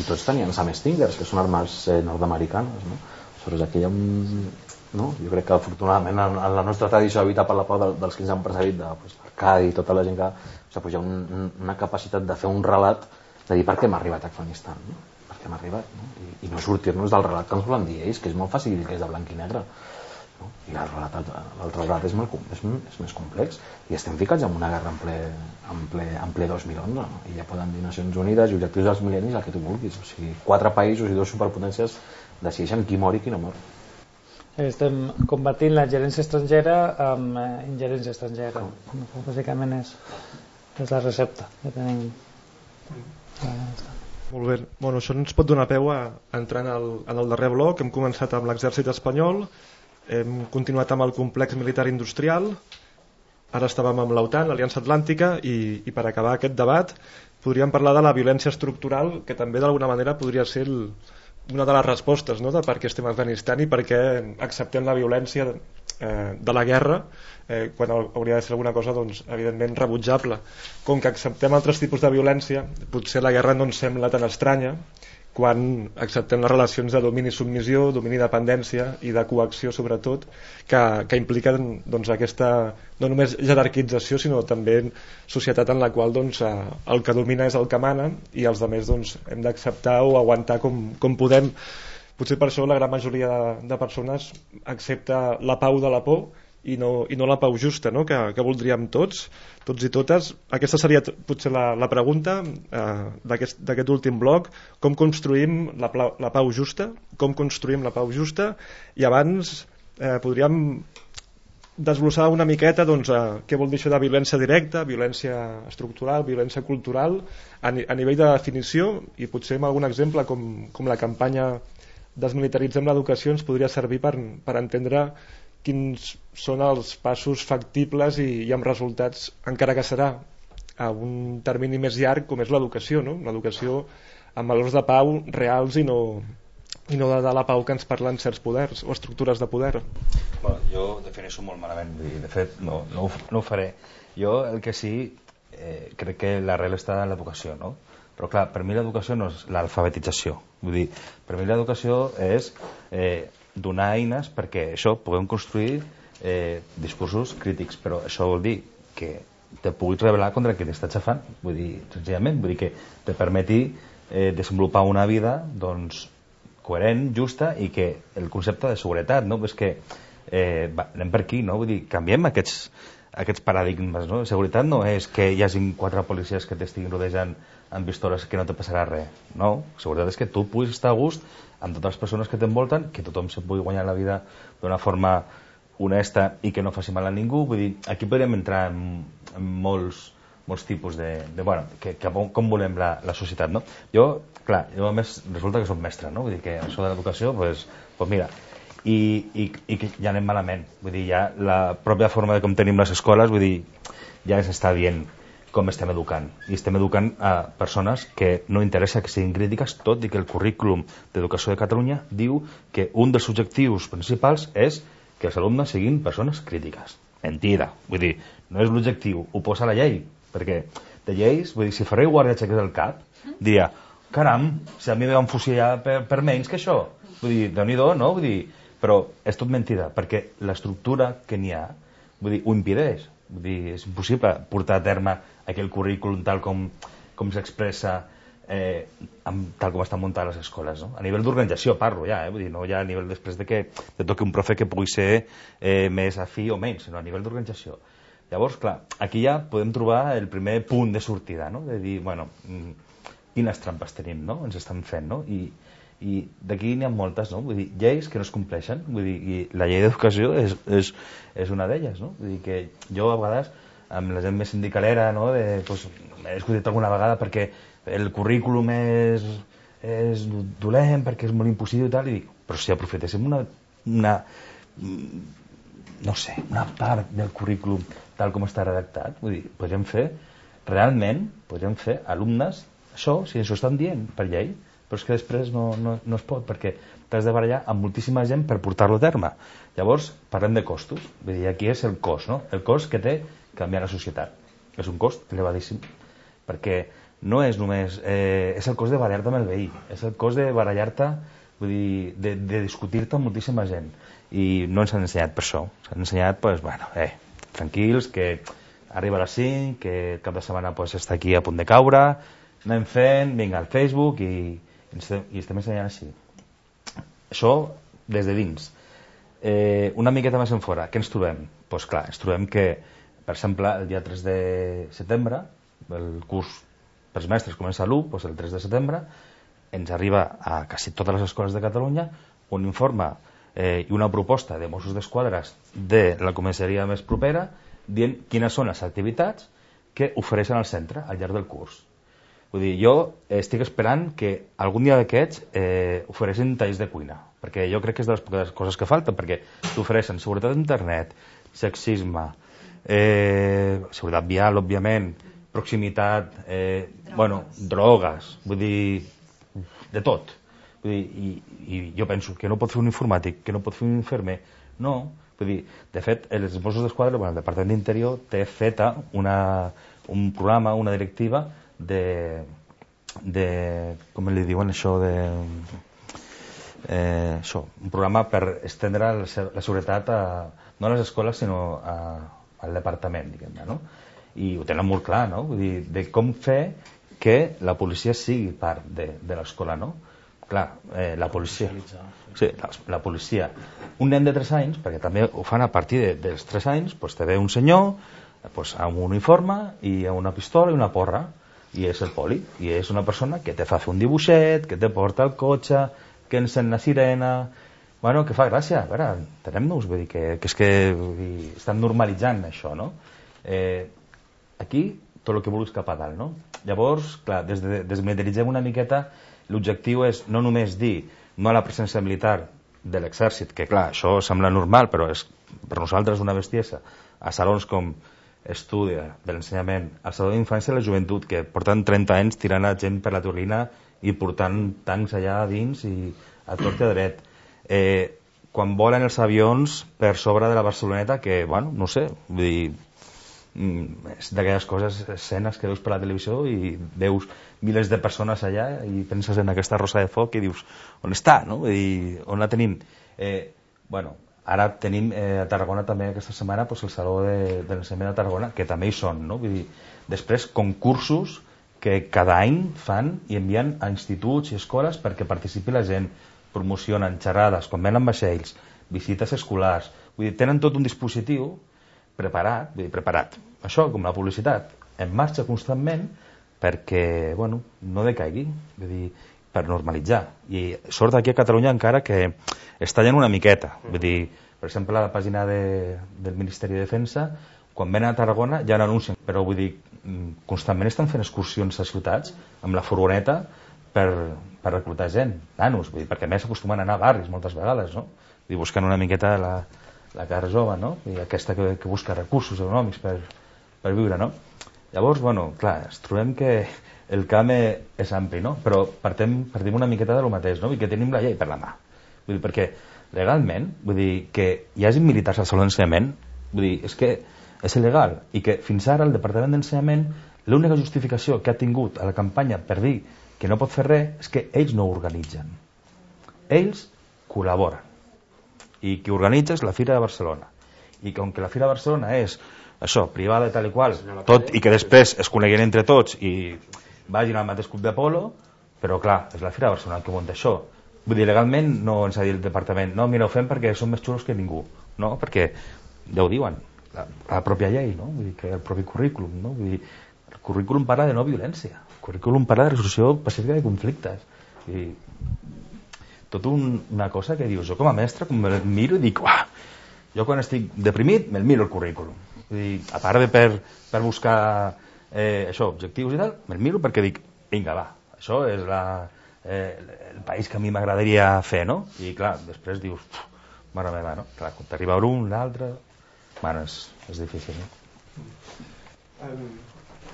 i tots tenien Sam Stingers que són armes eh, nord-americanes no? Aleshores aquí hi ha un, no? jo crec que afortunadament en, en la nostra tradició habita per la por de, dels que ens han precedit de pues, Arcadi i tota la gent que o sigui, pues, hi ha un, una capacitat de fer un relat de dir per què m'ha arribat a Afganistan no? Què m'ha arribat no? I, i no sortir-nos del relat que ens volen dir ells que és molt fàcil dir que és de blanc i negre no? i l'altre relat és, molt, és, és més complex. I estem ficats en una guerra en ple, en ple, en ple 2011 no? i ja poden dir Nacions Unides i objectius dels mil·lennis el que tu vulguis. O sigui, quatre països i dues superpotències decideixen qui mor i qui no mor.
Estem combatint la gerència estrangera amb eh, ingerència estrangera. Bàsicament és, és la recepta que tenim
molt bé, bueno, això ens pot donar peu a entrar en el, en el darrer bloc. Hem començat amb l'exèrcit espanyol. Hem continuat amb el complex militar industrial. Ara estàvem amb l'OTAN, l'Aliança Atlàntica i, i per acabar aquest debat podríem parlar de la violència estructural que també d'alguna manera podria ser el, una de les respostes no? de per què estem a Afganistan i per què acceptem la violència eh, de la guerra eh, quan hauria de ser alguna cosa doncs, evidentment rebutjable. Com que acceptem altres tipus de violència potser la guerra no ens sembla tan estranya quan acceptem les relacions de domini-submissió, domini-dependència i de coacció sobretot que, que impliquen doncs, aquesta no només jerarquització sinó també societat en la qual doncs, eh, el que domina és el que mana i els altres doncs, hem d'acceptar o aguantar com, com podem potser per això la gran majoria de, de persones accepta la pau de la por i no, i no la pau justa no? que, que voldríem tots, tots i totes. Aquesta seria potser la, la pregunta eh, d'aquest últim bloc, com construïm la, la pau justa, com construïm la pau justa, i abans eh, podríem desglossar una miqueta doncs, eh, què vol dir això de violència directa, violència estructural, violència cultural, a, a nivell de definició, i potser amb algun exemple com, com la campanya Desmilitaritzem l'educació ens podria servir per, per entendre quins són els passos factibles i, i amb resultats, encara que serà a un termini més llarg com és l'educació, no? l'educació amb valors de pau reals i no, i no de, de la pau que ens parlen certs poders o estructures de poder.
Bueno, jo defineixo molt malament, de fet no, no, ho, no ho faré. Jo el que sí eh, crec que l'arrel està en l'educació, no? Però clar, per mi l'educació no és l'alfabetització. Vull dir, per mi l'educació és eh, donar eines perquè això puguem construir eh, discursos crítics, però això vol dir que te puguis revelar contra qui t'està xafant, vull dir, senzillament, vull dir que te permeti eh, desenvolupar una vida doncs, coherent, justa i que el concepte de seguretat, no? És que eh, va, anem per aquí, no? Vull dir, canviem aquests, aquests paradigmes, no? Seguretat no és que hi hagin quatre policies que t'estiguin rodejant amb pistoles que no te passarà res, no? Seguretat és que tu puguis estar a gust amb totes les persones que t'envolten, que tothom se pugui guanyar la vida d'una forma honesta i que no faci mal a ningú. Vull dir, aquí podríem entrar en, en molts, molts tipus de... de bueno, que, que, com volem la, la societat, no? Jo, clar, jo a més resulta que soc mestre, no? Vull dir que això de l'educació, pues, pues mira, i, i, i que ja anem malament. Vull dir, ja la pròpia forma de com tenim les escoles, vull dir, ja ens està dient com estem educant. I estem educant a persones que no interessa que siguin crítiques, tot i que el currículum d'educació de Catalunya diu que un dels objectius principals és que els alumnes siguin persones crítiques. Mentida. Vull dir, no és l'objectiu, ho posa la llei, perquè de lleis, vull dir, si fareu guàrdia aixeques del cap, diria, caram, si a mi me van fusillar per, per menys que això. Vull dir, déu nhi no? Vull dir, però és tot mentida, perquè l'estructura que n'hi ha, vull dir, ho impedeix. Vull dir, és impossible portar a terme aquell currículum tal com, com s'expressa eh, amb, tal com estan muntades les escoles. No? A nivell d'organització parlo ja, eh? Vull dir, no ja a nivell després de que te toqui un profe que pugui ser eh, més afí o menys, sinó a nivell d'organització. Llavors, clar, aquí ja podem trobar el primer punt de sortida, no? de dir, bueno, mm, quines trampes tenim, no? ens estan fent, no? I, i d'aquí n'hi ha moltes, no? Vull dir, lleis que no es compleixen, vull dir, i la llei d'educació és, és, és una d'elles, no? Vull dir que jo a vegades amb la gent més sindicalera, no? De, pues, he discutit alguna vegada perquè el currículum és, és dolent perquè és molt impossible i tal, i dic, però si aprofitéssim una, una, no sé, una part del currículum tal com està redactat, vull dir, podríem fer, realment, podríem fer alumnes, això, si això estan dient per llei, però és que després no, no, no es pot, perquè t'has de barallar amb moltíssima gent per portar-lo a terme. Llavors, parlem de costos. Vull dir, aquí és el cost, no? El cost que té canviar la societat. És un cost elevadíssim, perquè no és només... Eh, és el cost de barallar-te amb el veí, és el cost de barallar-te, vull dir, de, de discutir-te amb moltíssima gent. I no ens han ensenyat per això. S'han ensenyat, pues, bueno, eh, tranquils, que arriba a les 5, que el cap de setmana pues, està aquí a punt de caure, anem fent, vinga al Facebook i, i, estem, i estem ensenyant així. Això des de dins. Eh, una miqueta més en fora, què ens trobem? Doncs pues, clar, ens trobem que, per exemple, el dia 3 de setembre, el curs pels mestres comença l'1, doncs el 3 de setembre, ens arriba a quasi totes les escoles de Catalunya un informe eh, i una proposta de Mossos d'Esquadra de la comissaria més propera dient quines són les activitats que ofereixen al centre al llarg del curs. Vull dir, jo estic esperant que algun dia d'aquests eh, ofereixin talls de cuina, perquè jo crec que és de les poques coses que falten, perquè t'ofereixen seguretat d'internet, sexisme, eh, seguretat vial, òbviament, proximitat, eh, drogues. bueno, drogues, vull dir, de tot. Vull dir, i, I jo penso que no pot fer un informàtic, que no pot fer un infermer, no. Vull dir, de fet, els Mossos d'Esquadra, bueno, el Departament d'Interior té feta una, un programa, una directiva de, de com li diuen això de eh, això, un programa per estendre la, la seguretat a, no a les escoles sinó a, al departament diguem-ne no? i ho tenen molt clar, no? Vull dir, de com fer que la policia sigui part de, de l'escola, no? Clar, eh, la policia... Sí, la, la policia. Un nen de 3 anys, perquè també ho fan a partir de, dels 3 anys, pues, te ve un senyor pues, amb un uniforme i una pistola i una porra, i és el poli, i és una persona que te fa fer un dibuixet, que te porta el cotxe, que encén la sirena... Bueno, que fa gràcia, a veure, tenem-nos, vull dir que, que és que dir, estan normalitzant això, no? Eh, aquí tot el que vulguis cap a dalt, no? Llavors, clar, des de, desmilitaritzem una miqueta, l'objectiu és no només dir no a la presència militar de l'exèrcit, que clar, això sembla normal, però és per nosaltres una bestiesa, a salons com estudia de l'ensenyament, al Saló d'Infància i la Joventut, que porten 30 anys tirant a gent per la Turlina i portant tancs allà dins i a tot i a dret. Eh, quan volen els avions per sobre de la Barceloneta, que, bueno, no sé, vull dir, mm, és d'aquelles coses, escenes que veus per la televisió i veus milers de persones allà i penses en aquesta rosa de foc i dius, on està, no? Dir, on la tenim? Eh, bueno, ara tenim eh, a Tarragona també aquesta setmana pues, el Saló de, de l'Ensenyament de Tarragona, que també hi són, no? Vull dir, després concursos que cada any fan i envien a instituts i escoles perquè participi la gent, promocionen xerrades, quan venen vaixells, visites escolars, vull dir, tenen tot un dispositiu preparat, vull dir, preparat, això com la publicitat, en marxa constantment perquè, bueno, no decaigui, vull dir, per normalitzar. I sort d'aquí a Catalunya encara que està tallant una miqueta, vull dir, per exemple, a la pàgina de, del Ministeri de Defensa, quan venen a Tarragona ja n'anuncien, però vull dir, mm, constantment estan fent excursions a ciutats amb la furgoneta per, per reclutar gent, nanos, vull dir, perquè més acostumen a anar a barris moltes vegades, no? Vull dir, buscant una miqueta la, la cara jove, no? I aquesta que, que busca recursos econòmics per, per viure, no? Llavors, bueno, clar, ens trobem que el camp és ampli, no? Però partem, partim una miqueta de lo mateix, no? I que tenim la llei per la mà. Vull dir, perquè legalment, vull dir, que hi hagi militars al saló d'ensenyament, vull dir, és que és il·legal i que fins ara el Departament d'Ensenyament l'única justificació que ha tingut a la campanya per dir que no pot fer res és que ells no organitzen. Ells col·laboren i qui organitza és la Fira de Barcelona i com que la Fira de Barcelona és això, privada i tal i qual tot, i que després es coneguen entre tots i vagin al mateix club de polo però clar, és la Fira de Barcelona que munta això vull dir, legalment no ens ha dit el departament no, mira, ho fem perquè som més xulos que ningú no? perquè ja ho diuen la, la pròpia llei, no? vull dir, que el propi currículum no? vull dir, el currículum parla de no violència currículum parla de resolució pacífica de conflictes i tot un, una cosa que dius, jo com a mestre com me miro i dic, uah, jo quan estic deprimit me'l miro el currículum dir, a part de per, per buscar eh, això, objectius i tal, me'l miro perquè dic, vinga va, això és la, eh, el país que a mi m'agradaria fer, no? I clar, després dius, mare meva, no? Clar, quan t'arriba un, l'altre, bueno, és, és difícil, no?
Um,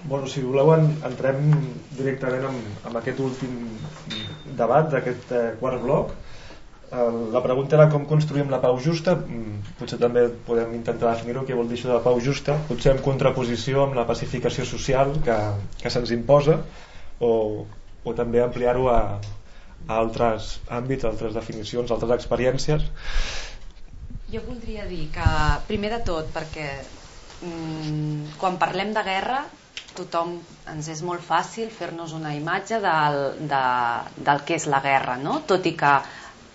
bueno, si voleu en, entrem directament amb, amb aquest últim debat d'aquest eh, quart bloc. La pregunta era com construïm la pau justa. Mm, potser també podem intentar definir-ho què vol dir això de pau justa. Potser en contraposició amb la pacificació social que, que se'ns imposa o, o també ampliar-ho a, a altres àmbits, altres definicions, altres experiències.
Jo voldria dir que primer de tot perquè mm, quan parlem de guerra tothom ens és molt fàcil fer-nos una imatge del, de, del que és la guerra, no? tot i que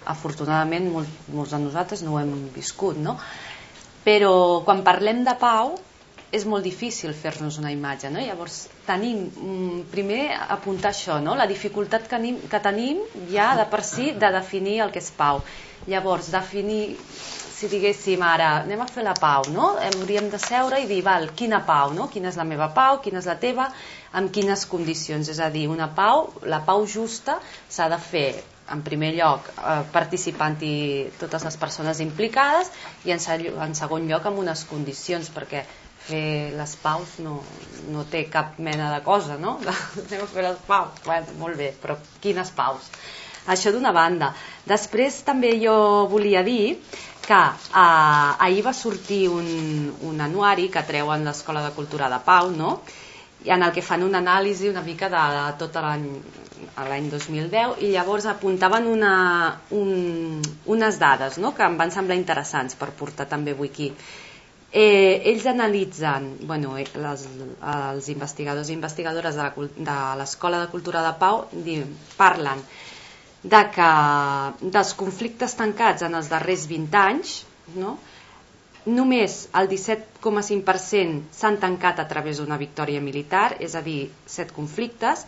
afortunadament molts, molts de nosaltres no ho hem viscut, no? però quan parlem de pau és molt difícil fer-nos una imatge, no? llavors tenim, mm, primer apuntar això, no? la dificultat que, anim, que tenim ja de per si de definir el que és pau. Llavors, definir si diguéssim ara, anem a fer la pau, no? Hauríem de seure i dir, val, quina pau, no? Quina és la meva pau, quina és la teva, amb quines condicions. És a dir, una pau, la pau justa s'ha de fer en primer lloc eh, participant-hi totes les persones implicades i en, en segon lloc amb unes condicions perquè fer les paus no, no té cap mena de cosa no? *laughs* anem a fer les paus bueno, molt bé, però quines paus això d'una banda després també jo volia dir que eh, ahir va sortir un, un anuari que treuen l'Escola de Cultura de Pau, no? I en el que fan una anàlisi una mica de, de tot l'any l'any 2010 i llavors apuntaven una, un, unes dades no? que em van semblar interessants per portar també avui aquí. Eh, ells analitzen, bueno, eh, les, els investigadors i investigadores de l'Escola de, de Cultura de Pau diuen, parlen de que dels conflictes tancats en els darrers 20 anys, no? només el 17,5% s'han tancat a través d'una victòria militar, és a dir, 7 conflictes,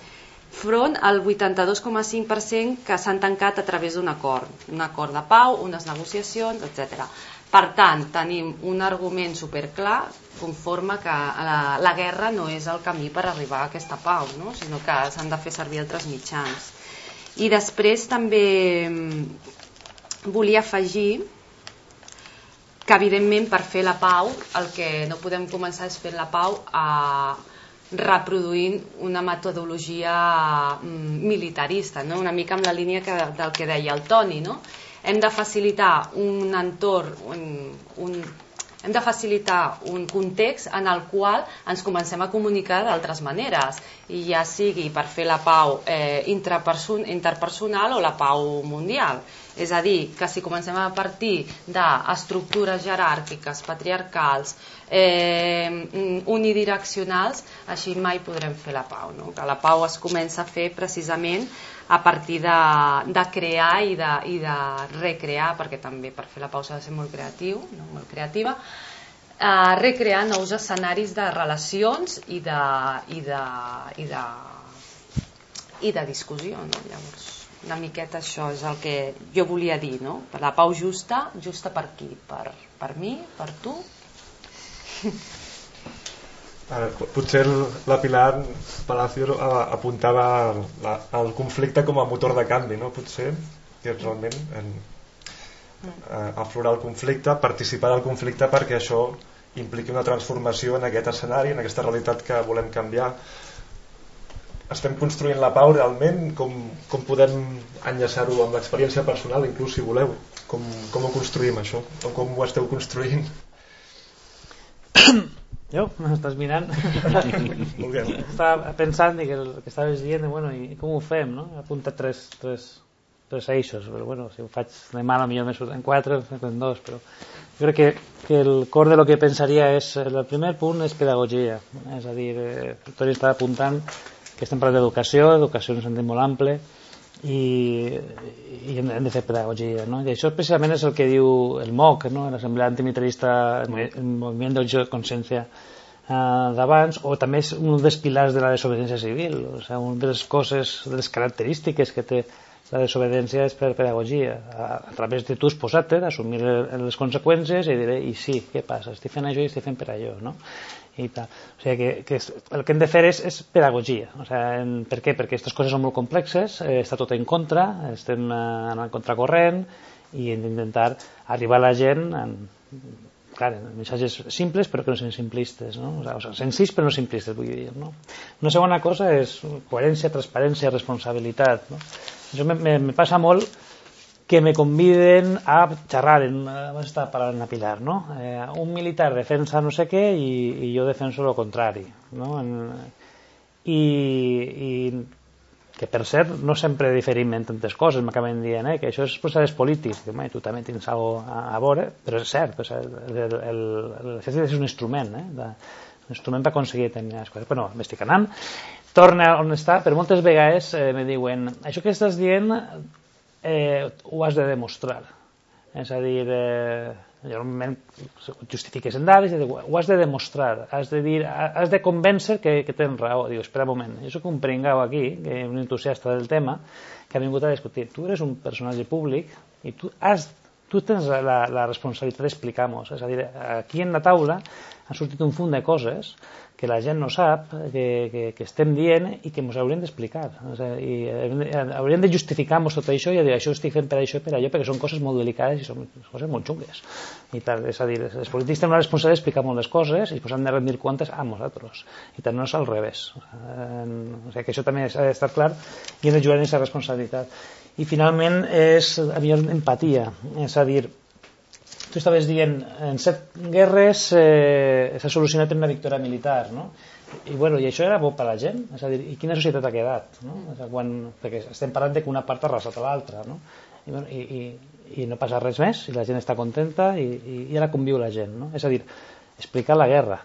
front al 82,5% que s'han tancat a través d'un acord, un acord de pau, unes negociacions, etc. Per tant, tenim un argument superclar conforme que la, la guerra no és el camí per arribar a aquesta pau, no? sinó que s'han de fer servir altres mitjans. I després també mm, volia afegir que evidentment per fer la pau el que no podem començar és fer la pau a reproduint una metodologia mm, militarista, no? una mica amb la línia que, del que deia el Toni. No? Hem de facilitar un entorn, un, un, hem de facilitar un context en el qual ens comencem a comunicar d'altres maneres, i ja sigui per fer la pau eh, interpersonal o la pau mundial. És a dir, que si comencem a partir d'estructures jeràrquiques, patriarcals, eh, unidireccionals, així mai podrem fer la pau. No? Que la pau es comença a fer precisament a partir de, de crear i de, i de recrear, perquè també per fer la pau s'ha de ser molt creatiu, no? molt creativa, eh, recrear nous escenaris de relacions i de, i de, i de, i de discussió. No? Llavors, una miqueta això és el que jo volia dir, no? Per la pau justa, justa per qui? Per, per mi? Per tu?
Ara, potser la Pilar Palacio apuntava la, el conflicte com a motor de canvi, no? Potser, que realment en, aflorar el conflicte, participar del conflicte perquè això impliqui una transformació en aquest escenari, en aquesta realitat que volem canviar estem construint la pau realment? Com, com podem enllaçar-ho amb l'experiència personal inclús si voleu? Com, com ho construïm això? O com ho esteu construint? *coughs*
Jo, m'estàs mirant *laughs* estava pensant que el que estaves dient bueno, i com ho fem no? he apuntat tres, tres, tres eixos però bueno, si ho faig demà millor me surten quatre en dos però jo crec que, que el cor de lo que pensaria és el primer punt és pedagogia. És a dir, eh, Toni estava apuntant que estem parlant d'educació, educació en un sentit molt ample i, i hem, hem de fer pedagogia no? i això precisament és el que diu el MOC no? l'Assemblea Antimilitarista el Moviment de de Consciència uh, d'abans o també és un dels pilars de la desobediència civil o sigui, una de les coses, de les característiques que té la desobediència és per pedagogia a, a través de tu exposar-te, d'assumir les conseqüències i dir, i sí, què passa? Estic fent això i estic fent per allò no? i tal. O sigui que, que el que hem de fer és, és pedagogia. O sigui, en, per què? Perquè aquestes coses són molt complexes, eh, està tot en contra, estem eh, en el contracorrent i hem d'intentar arribar a la gent en, clar, missatges simples però que no siguin simplistes, no? O sigui, senzills però no simplistes, vull dir. No? Una segona cosa és coherència, transparència, responsabilitat. No? Això me, me, me passa molt que me conviden a xerrar, en, abans estava parlant a Pilar, no? Eh, un militar defensa no sé què i, i jo defenso el contrari, no? En, i, i que per cert no sempre diferim en tantes coses, m'acaben dient, eh? que això és procés polític, que mai, tu també tens alguna a, a veure, però és cert, o l'exèrcit és un instrument, eh? de, un instrument per aconseguir determinades coses. Però no, m'estic anant, torna on està, però moltes vegades eh, me diuen, això que estàs dient eh, ho has de demostrar. És a dir, eh, normalment justifiques en dades i ho has de demostrar, has de, dir, has de convèncer que, que tens raó. Diu, espera un moment, jo soc un pringau aquí, que un entusiasta del tema, que ha vingut a discutir. Tu eres un personatge públic i tu, has, tu tens la, la responsabilitat d'explicar-nos. És a dir, aquí en la taula ha sortit un fund de coses que la gent no sap, que, que, que estem dient i que ens haurem d'explicar. I hauríem de justificar-nos tot això i dir això estic fent per això i per allò, perquè són coses molt delicades i són coses molt xungues. I tal, és a dir, els polítics tenen la responsabilitat d'explicar moltes coses i pues, han de rendir comptes a nosaltres. I tant no és al revés. O sigui, que això també ha d'estar clar i hem de jugar en aquesta responsabilitat. I finalment és, a mi, empatia. És a dir, tu estaves dient, en set guerres eh, s'ha solucionat en una victòria militar, no? I, bueno, I això era bo per a la gent? És a dir, i quina societat ha quedat? No? O sigui, quan, perquè estem parlant de que una part ha arrasat a l'altra, no? I, bueno, i, i, i no passa res més, i la gent està contenta i, i, i ara conviu la gent, no? És a dir, explicar la guerra,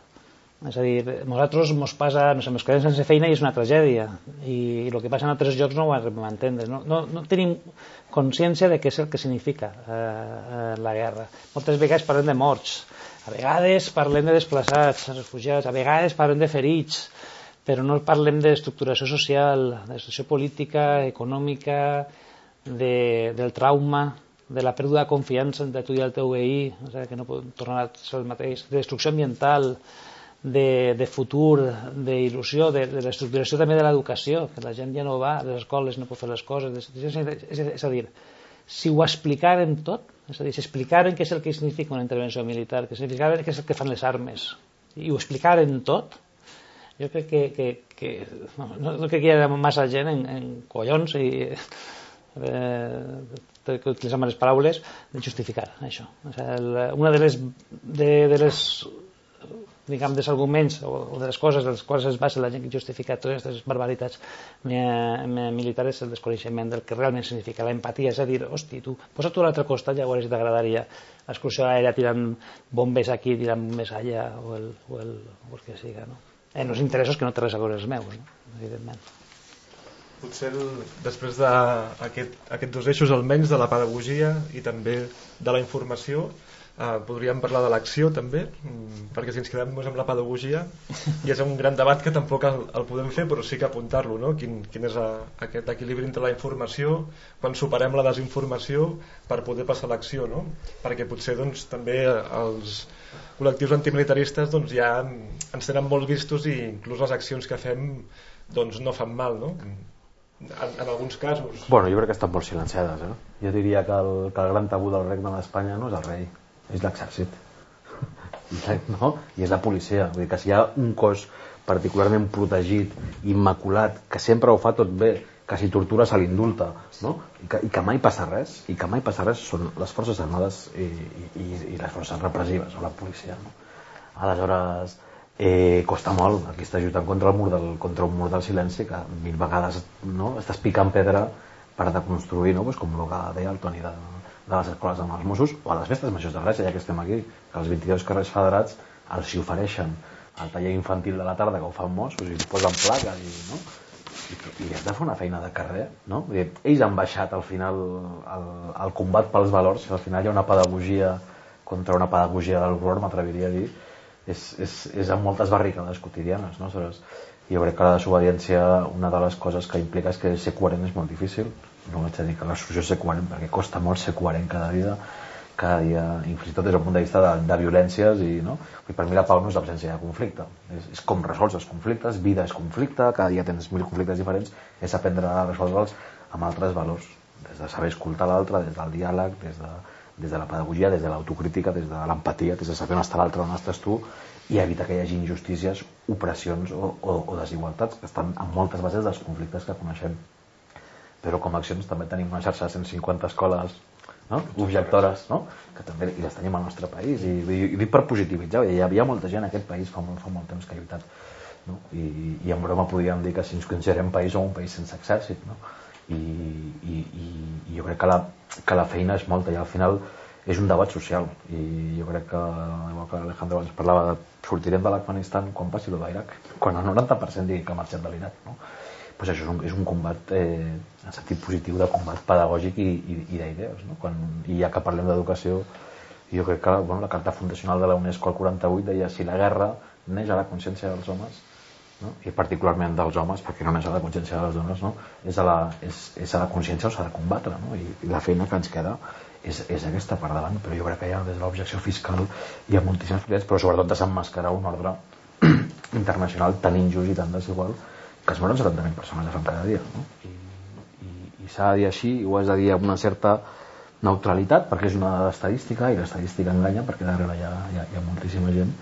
és a dir, nosaltres ens passa, no sé, ens quedem sense feina i és una tragèdia. I, el que passa en altres llocs no ho hem entendre. No, no, no tenim consciència de què és el que significa eh, eh, la guerra. Moltes vegades parlem de morts, a vegades parlem de desplaçats, refugiats, a vegades parlem de ferits, però no parlem d'estructuració social, d'estructuració política, econòmica, de, del trauma, de la pèrdua de confiança entre tu i el teu veí, o sigui, que no pot tornar a ser el mateix, de destrucció ambiental, de, de futur, d'il·lusió, de, de l'estructuració també de l'educació, que la gent ja no va a les escoles, no pot fer les coses. És, a dir, si ho explicaren tot, és a dir, si explicaren què és el que significa una intervenció militar, que significaren què és el que fan les armes, i ho explicaren tot, jo crec que, que, que no, no crec que hi ha massa gent en, en collons i eh, que utilitzar les paraules de justificar això o sigui, el, una de les, de, de les diguem, dels arguments o, o de les coses de les quals es basa la gent que justifica totes aquestes barbaritats militares és el desconeixement del que realment significa l'empatia, és a dir, hosti, tu posa't a l'altre costat i llavors t'agradaria l'excursió aèria tirant bombes aquí, tirant més allà o el, o el, o el que siga no? en els interessos que no té res a veure els meus no? evidentment
potser el, després d'aquests aquest, dos eixos almenys de la pedagogia i també de la informació Uh, podríem parlar de l'acció també mm, perquè si ens quedem només amb la pedagogia i és un gran debat que tampoc el, el podem fer però sí que apuntar-lo no? quin, quin és a, aquest equilibri entre la informació quan superem la desinformació per poder passar l'acció no? perquè potser doncs, també els col·lectius antimilitaristes doncs, ja ens tenen molt vistos i inclús les accions que fem doncs, no fan mal no? en, en alguns casos
Bueno, jo crec que estan molt silenciades eh? jo diria que el, que el gran tabú del regne d'Espanya no és el rei és l'exèrcit *laughs* no? i és la policia vull dir que si hi ha un cos particularment protegit, immaculat que sempre ho fa tot bé que si tortura se l'indulta no? I, que, i que mai passa res i que mai passa res són les forces armades i, i, i les forces repressives o la policia no? aleshores eh, costa molt aquí està lluitant contra, el mur del, contra un mur del silenci que mil vegades no? estàs picant pedra per deconstruir no? pues com el que deia el Toni de, de les escoles amb els Mossos o a les festes majors de Gràcia, ja que estem aquí, que els 22 carrers federats els hi ofereixen el taller infantil de la tarda que ho fan Mossos i posen plaques i, no? I, i has de fer una feina de carrer no? Dir, ells han baixat al final el, el combat pels valors al final hi ha una pedagogia contra una pedagogia de l'horror m'atreviria a dir és, és, és amb moltes barricades quotidianes no? Aleshores, jo crec que la desobediència una de les coses que implica és que ser coherent és molt difícil no vaig a dir que la solució ser coherent perquè costa molt ser coherent cada dia cada dia, i fins i tot des del punt de vista de, de violències i, no? I per mi la pau no és l'absència de conflicte. És, és com resols els conflictes, vida és conflicte cada dia tens mil conflictes diferents és aprendre a resoldre'ls amb altres valors. Des de saber escoltar l'altre, des del diàleg des de, des de la pedagogia, des de l'autocrítica des de l'empatia, des de saber on està l'altre on estàs tu i evitar que hi hagi injustícies opressions o, o, o desigualtats que estan en moltes bases dels conflictes que coneixem però com a accions també tenim una xarxa de 150 escoles no? objectores no? que també i les tenim al nostre país i, i, i dic per positivitzar hi havia molta gent en aquest país fa molt, fa molt temps que ha lluitat no? I, i en broma podríem dir que si ens considerem país som un país sense exèrcit no? I, i, i, i jo crec que la, que la feina és molta i al final és un debat social i jo crec que, igual que Alejandro ens parlava de sortirem de l'Afganistan quan passi el d'Iraq quan el 90% digui que ha marxat de l'Iraq no? Pues això és un, és un combat eh, en sentit positiu de combat pedagògic i, i, i d'idees no? Quan, i ja que parlem d'educació jo crec que bueno, la carta fundacional de la UNESCO al 48 deia si la guerra neix a la consciència dels homes no? i particularment dels homes perquè no neix a la consciència de les dones no? és, a la, és, és a la consciència on s'ha de combatre no? I, i la feina que ens queda és, és aquesta per davant però jo crec que ja des de l'objecció fiscal hi ha moltíssims problemes però sobretot desenmascarar un ordre *clears throat* internacional tan injust i tan desigual que es moren 70.000 persones de fam cada dia no? i, i, i s'ha de dir així i ho has de dir amb una certa neutralitat perquè és una estadística i l'estadística enganya perquè darrere hi ha, hi ha, hi ha moltíssima gent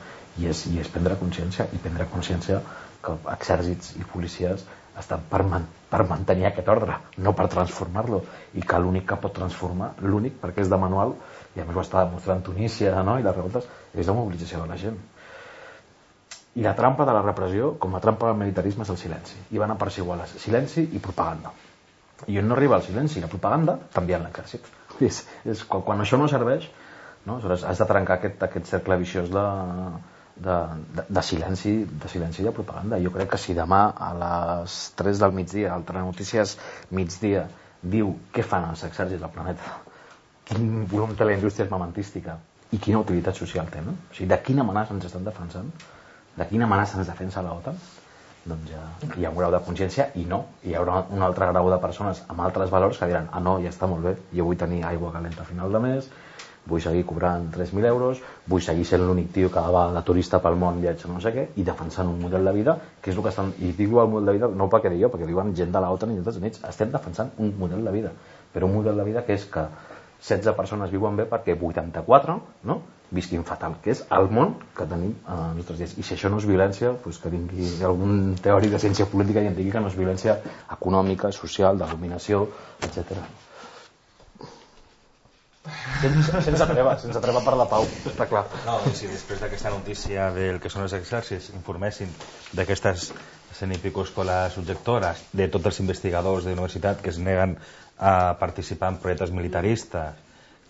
i és, i és prendre consciència i prendre consciència que exèrcits i policies estan per, man, per mantenir aquest ordre, no per transformar-lo i que l'únic que pot transformar, l'únic perquè és de manual, i a més ho està demostrant Tunísia no? i les revoltes, és la mobilització de la gent i la trampa de la repressió, com a trampa del militarisme, és el silenci. I van a parts iguales, silenci i propaganda. I on no arriba el silenci i la propaganda, t'envien l'exèrcit. És, és, quan, quan això no serveix, no? Aleshores has de trencar aquest, aquest cercle viciós de, de, de, de, silenci, de silenci i de propaganda. Jo crec que si demà a les 3 del migdia, al Telenotícies migdia, diu què fan els exèrcits del planeta, quin volum té la indústria armamentística i quina utilitat social tenen, o sigui, de quina manera ens estan defensant, de quina amenaça ens defensa l'OTAN doncs ja hi ha un grau de consciència i no, hi haurà un altre grau de persones amb altres valors que diran ah no, ja està molt bé, jo vull tenir aigua calenta a final de mes vull seguir cobrant 3.000 euros, vull seguir sent l'únic tio que va de turista pel món viatge no sé què, i defensant un model de vida que és el que estan, i diu el model de vida no perquè dic jo, perquè diuen gent de l'OTAN i dels Units. Estem defensant un model de vida, però un model de vida que és que 16 persones viuen bé perquè 84 no? Visquin fatal, que és el món que tenim als nostres dies. I si això no és violència, doncs que vingui algun teòric de ciència política i en digui que no és violència econòmica, social, de dominació, etc. Sense, sense treva, sense treva per la pau, està clar.
No, si després d'aquesta notícia del que són els exèrcits informessin d'aquestes cent i pico escoles subjectores, de tots els investigadors de universitat que es neguen a participar en projectes militaristes,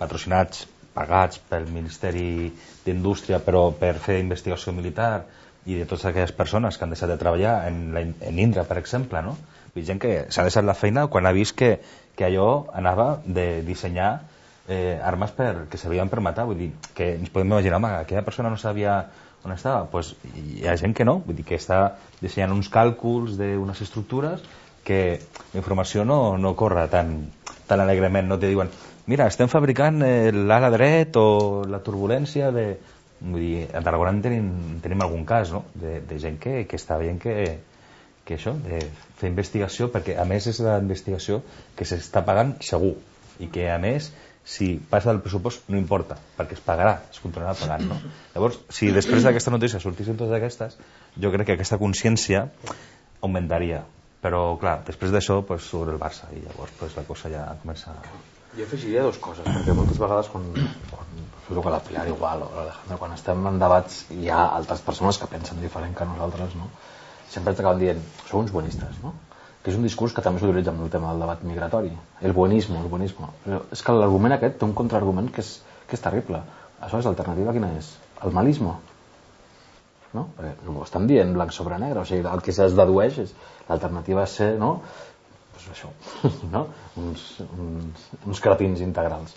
patrocinats, pagats pel Ministeri d'Indústria però per fer investigació militar i de totes aquelles persones que han deixat de treballar en, la, en Indra, per exemple, no? gent que s'ha deixat la feina quan ha vist que, que allò anava de dissenyar eh, armes per, que servien per matar, vull dir, que ens podem imaginar, home, aquella persona no sabia on estava, pues, hi ha gent que no, vull dir que està dissenyant uns càlculs d'unes estructures que la informació no, no corre tan, tan alegrement, no te diuen mira, estem fabricant eh, l'ala dret o la turbulència de... Vull dir, a Tarragona en tenim, tenim algun cas, no?, de, de gent que, que està veient que, que això, de fer investigació, perquè a més és la investigació que s'està pagant segur, i que a més si passa del pressupost no importa, perquè es pagarà, es continuarà pagant. No? *clears throat* Llavors, si després d'aquesta notícia sortissin totes aquestes, jo crec que aquesta consciència augmentaria. Però, clar, després d'això pues, surt el Barça i llavors pues, la cosa ja comença...
Jo afegiria dues coses, perquè moltes vegades quan, quan suposo que la Pilar igual o l'Alejandro, quan estem en debats hi ha altres persones que pensen diferent que nosaltres, no? sempre t'acaben dient, sou uns buenistes, no? que és un discurs que també s'utilitza amb el tema del debat migratori. El buenisme, el buenisme. Però és que l'argument aquest té un contraargument que és, que és terrible. Això és l'alternativa quina és? El malisme. No? Perquè no ho estan dient blanc sobre negre, o sigui, el que es dedueix és l'alternativa és ser, no? Pues això, *laughs* no? Uns, uns, uns cretins integrals.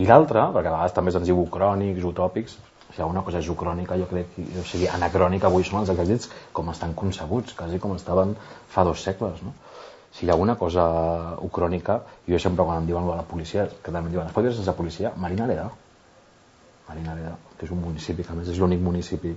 I l'altre, perquè a vegades també se'ns diu crònics, utòpics, si una cosa és ucrònica, jo crec que, o sigui, anacrònica avui són els exèrcits com estan concebuts, quasi com estaven fa dos segles, no? si hi ha alguna cosa ucrònica, jo sempre quan em diuen de la policia, que també em diuen, es pot viure sense policia? Marina Leda. Marina Leda, que és un municipi, que a més és l'únic municipi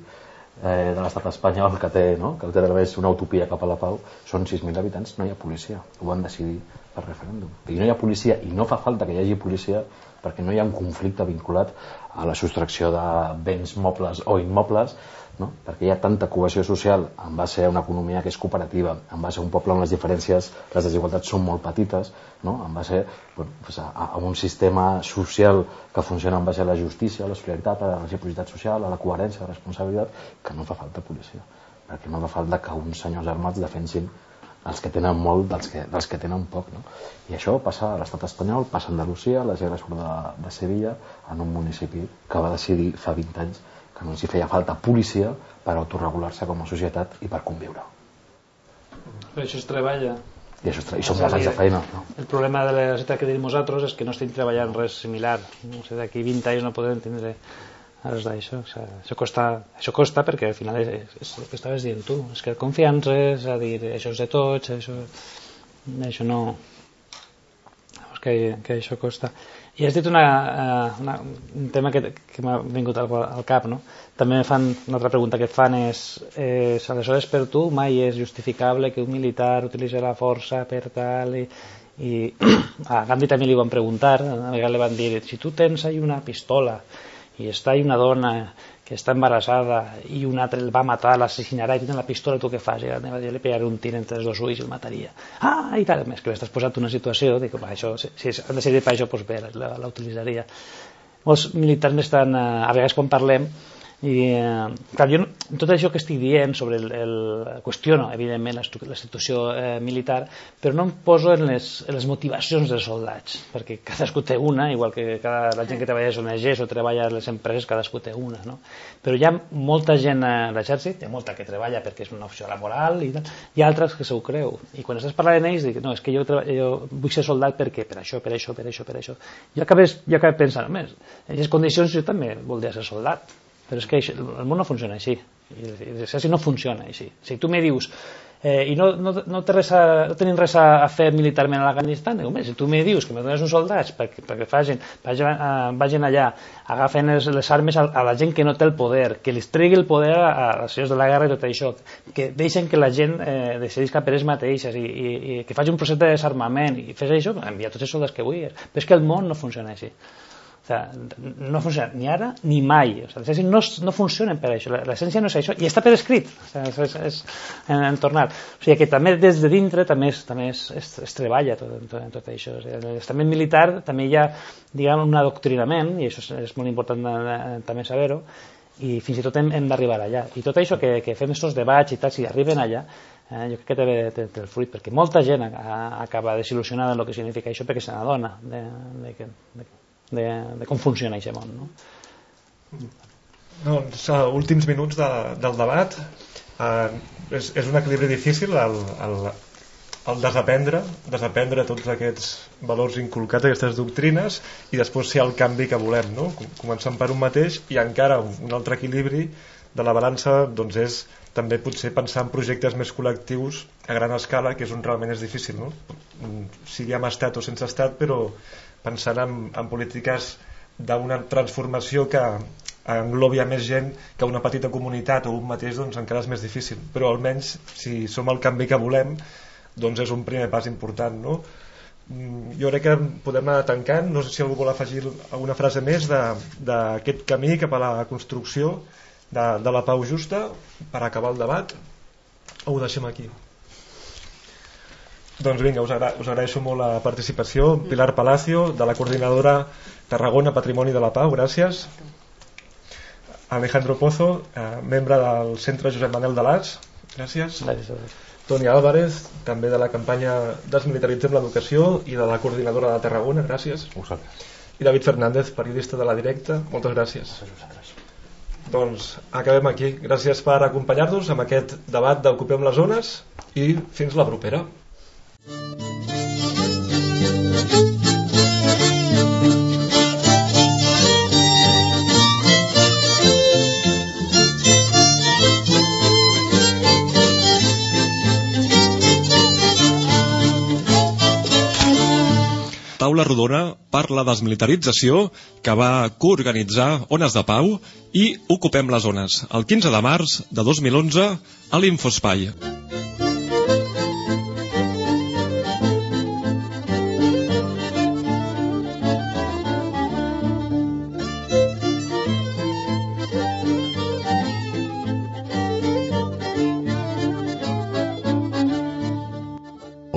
eh, de l'estat espanyol que té, no? que té més una utopia cap a la pau, són 6.000 habitants, no hi ha policia. Ho van decidir per referèndum. I no hi ha policia, i no fa falta que hi hagi policia perquè no hi ha un conflicte vinculat a la sostracció de béns mobles o immobles no? perquè hi ha tanta cohesió social en base a una economia que és cooperativa, en base a un poble on les diferències, les desigualtats són molt petites, no? en base pues a, a un sistema social que funciona en base a la justícia, a la solidaritat, a la reciprocitat social, a la coherència, a la responsabilitat, que no fa falta policia, perquè no fa falta que uns senyors armats defensin els que tenen molt dels que, dels que tenen poc. No? I això passa a l'estat espanyol, passa a Andalusia, la gent surt de, de Sevilla, en un municipi que va decidir fa 20 anys que no els hi feia falta policia per autorregular-se com a societat i per conviure.
Per això es treballa.
I això es treballa, i són molts anys de feina. No?
El problema de la societat que tenim nosaltres és que no estem treballant res similar. No sé, d'aquí 20 anys no podem tindre res d'això. O sigui, això, costa, això costa perquè al final és, és el que estaves dient tu. És que confiança és a dir, això és de tots, això, això no... Que, que això costa. I has dit una, eh, una, un tema que, que m'ha vingut al, al cap, no? També fan, una altra pregunta que et fan és, eh, aleshores per tu mai és justificable que un militar utilitzi la força per tal i, i *clears throat* a Gandhi també li van preguntar, a vegades li van dir, si tu tens ahí una pistola i està ahí una dona que està embarassada i un altre el va matar, l'assassinarà i tu tens la pistola, tu què fas? I jo li pegaré un tir entre els dos ulls i el mataria. Ah, i tal, més que l'estàs posat una situació, dic, va, això, si, si han decidit per això, doncs bé, la, la utilitzaria. Molts militars m'estan, eh, a vegades quan parlem, i eh, clar, jo tot això que estic dient sobre el, el qüestiono evidentment la, situació eh, militar però no em poso en les, en les motivacions dels soldats perquè cadascú té una igual que cada, la gent que treballa a ONGs o treballa a les empreses cadascú té una no? però hi ha molta gent a l'exèrcit hi ha molta que treballa perquè és una opció laboral i tal, hi ha altres que s'ho creu. I quan estàs parlant amb ells dic, no, és que jo, jo vull ser soldat perquè per això, per això, per això, per això. Jo acabes, jo acabes pensant, més, en aquestes condicions jo també voldria ser soldat però és que això, el món no funciona així. I si no funciona així. Si tu me dius, eh, i no, no, no, té res a, no tenim res a, a fer militarment a l'Afganistan. Si tu me dius que me dones uns soldats perquè, perquè facin, vagin, uh, vagin allà, agafen les, les armes a, a la gent que no té el poder, que li tregui el poder a, a les senyors de la guerra i tot això, que deixen que la gent eh, decidisca per ells mateixes i, i, i que faci un procés de desarmament i fes això, envia tots els soldats que vull. Però és que el món no funciona així sea, no funciona ni ara ni mai. O sigui, no, no funcionen per això. L'essència no és això. I està per escrit. O sigui, és, és, és en, en tornar. O sigui, que també des de dintre també es, també es, es, es treballa tot, tot, tot això. O sigui, l'estament militar també hi ha diguem, un adoctrinament, i això és, és molt important de, de, també saber-ho, i fins i tot hem, hem d'arribar allà. I tot això que, que fem aquests debats i tal, si arriben allà, eh, jo crec que té, té, té el fruit, perquè molta gent a, a, acaba desil·lusionada en el que significa això perquè se n'adona de, de, de, de, de, de com funciona aquest món. No?
Doncs, uh, últims minuts de, del debat. Uh, és, és un equilibri difícil el, el, el desaprendre, desaprendre tots aquests valors inculcats, aquestes doctrines, i després ser el canvi que volem, no? començant per un mateix i encara un, altre equilibri de la balança doncs és també potser pensar en projectes més col·lectius a gran escala, que és on realment és difícil, no? sigui amb estat o sense estat, però pensant en, en polítiques d'una transformació que englobi a més gent que una petita comunitat o un mateix doncs encara és més difícil però almenys si som el canvi que volem doncs és un primer pas important no? Mm, jo crec que podem anar tancant no sé si algú vol afegir alguna frase més d'aquest camí cap a la construcció de, de la pau justa per acabar el debat o ho deixem aquí? Doncs vinga, us, agra us agraeixo molt la participació. Pilar Palacio, de la coordinadora Tarragona Patrimoni de la Pau, gràcies. Alejandro Pozo, eh, membre del Centre Josep Manel de l'Arts, gràcies.
gràcies.
Toni Álvarez, també de la campanya Desmilitaritzem l'Educació i de la coordinadora de Tarragona, gràcies. I David Fernández, periodista de la Directa, moltes gràcies. Doncs acabem aquí. Gràcies per acompanyar-nos amb aquest debat d'Ocupem les Zones i fins la propera.
Taula rodona per la desmilitarització que va coorganitzar Ones de Pau i Ocupem les Zones el 15 de març de 2011 a l'Infospai.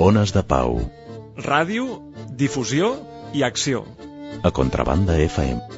Ones de Pau.
Ràdio, difusió i acció.
A Contrabanda FM.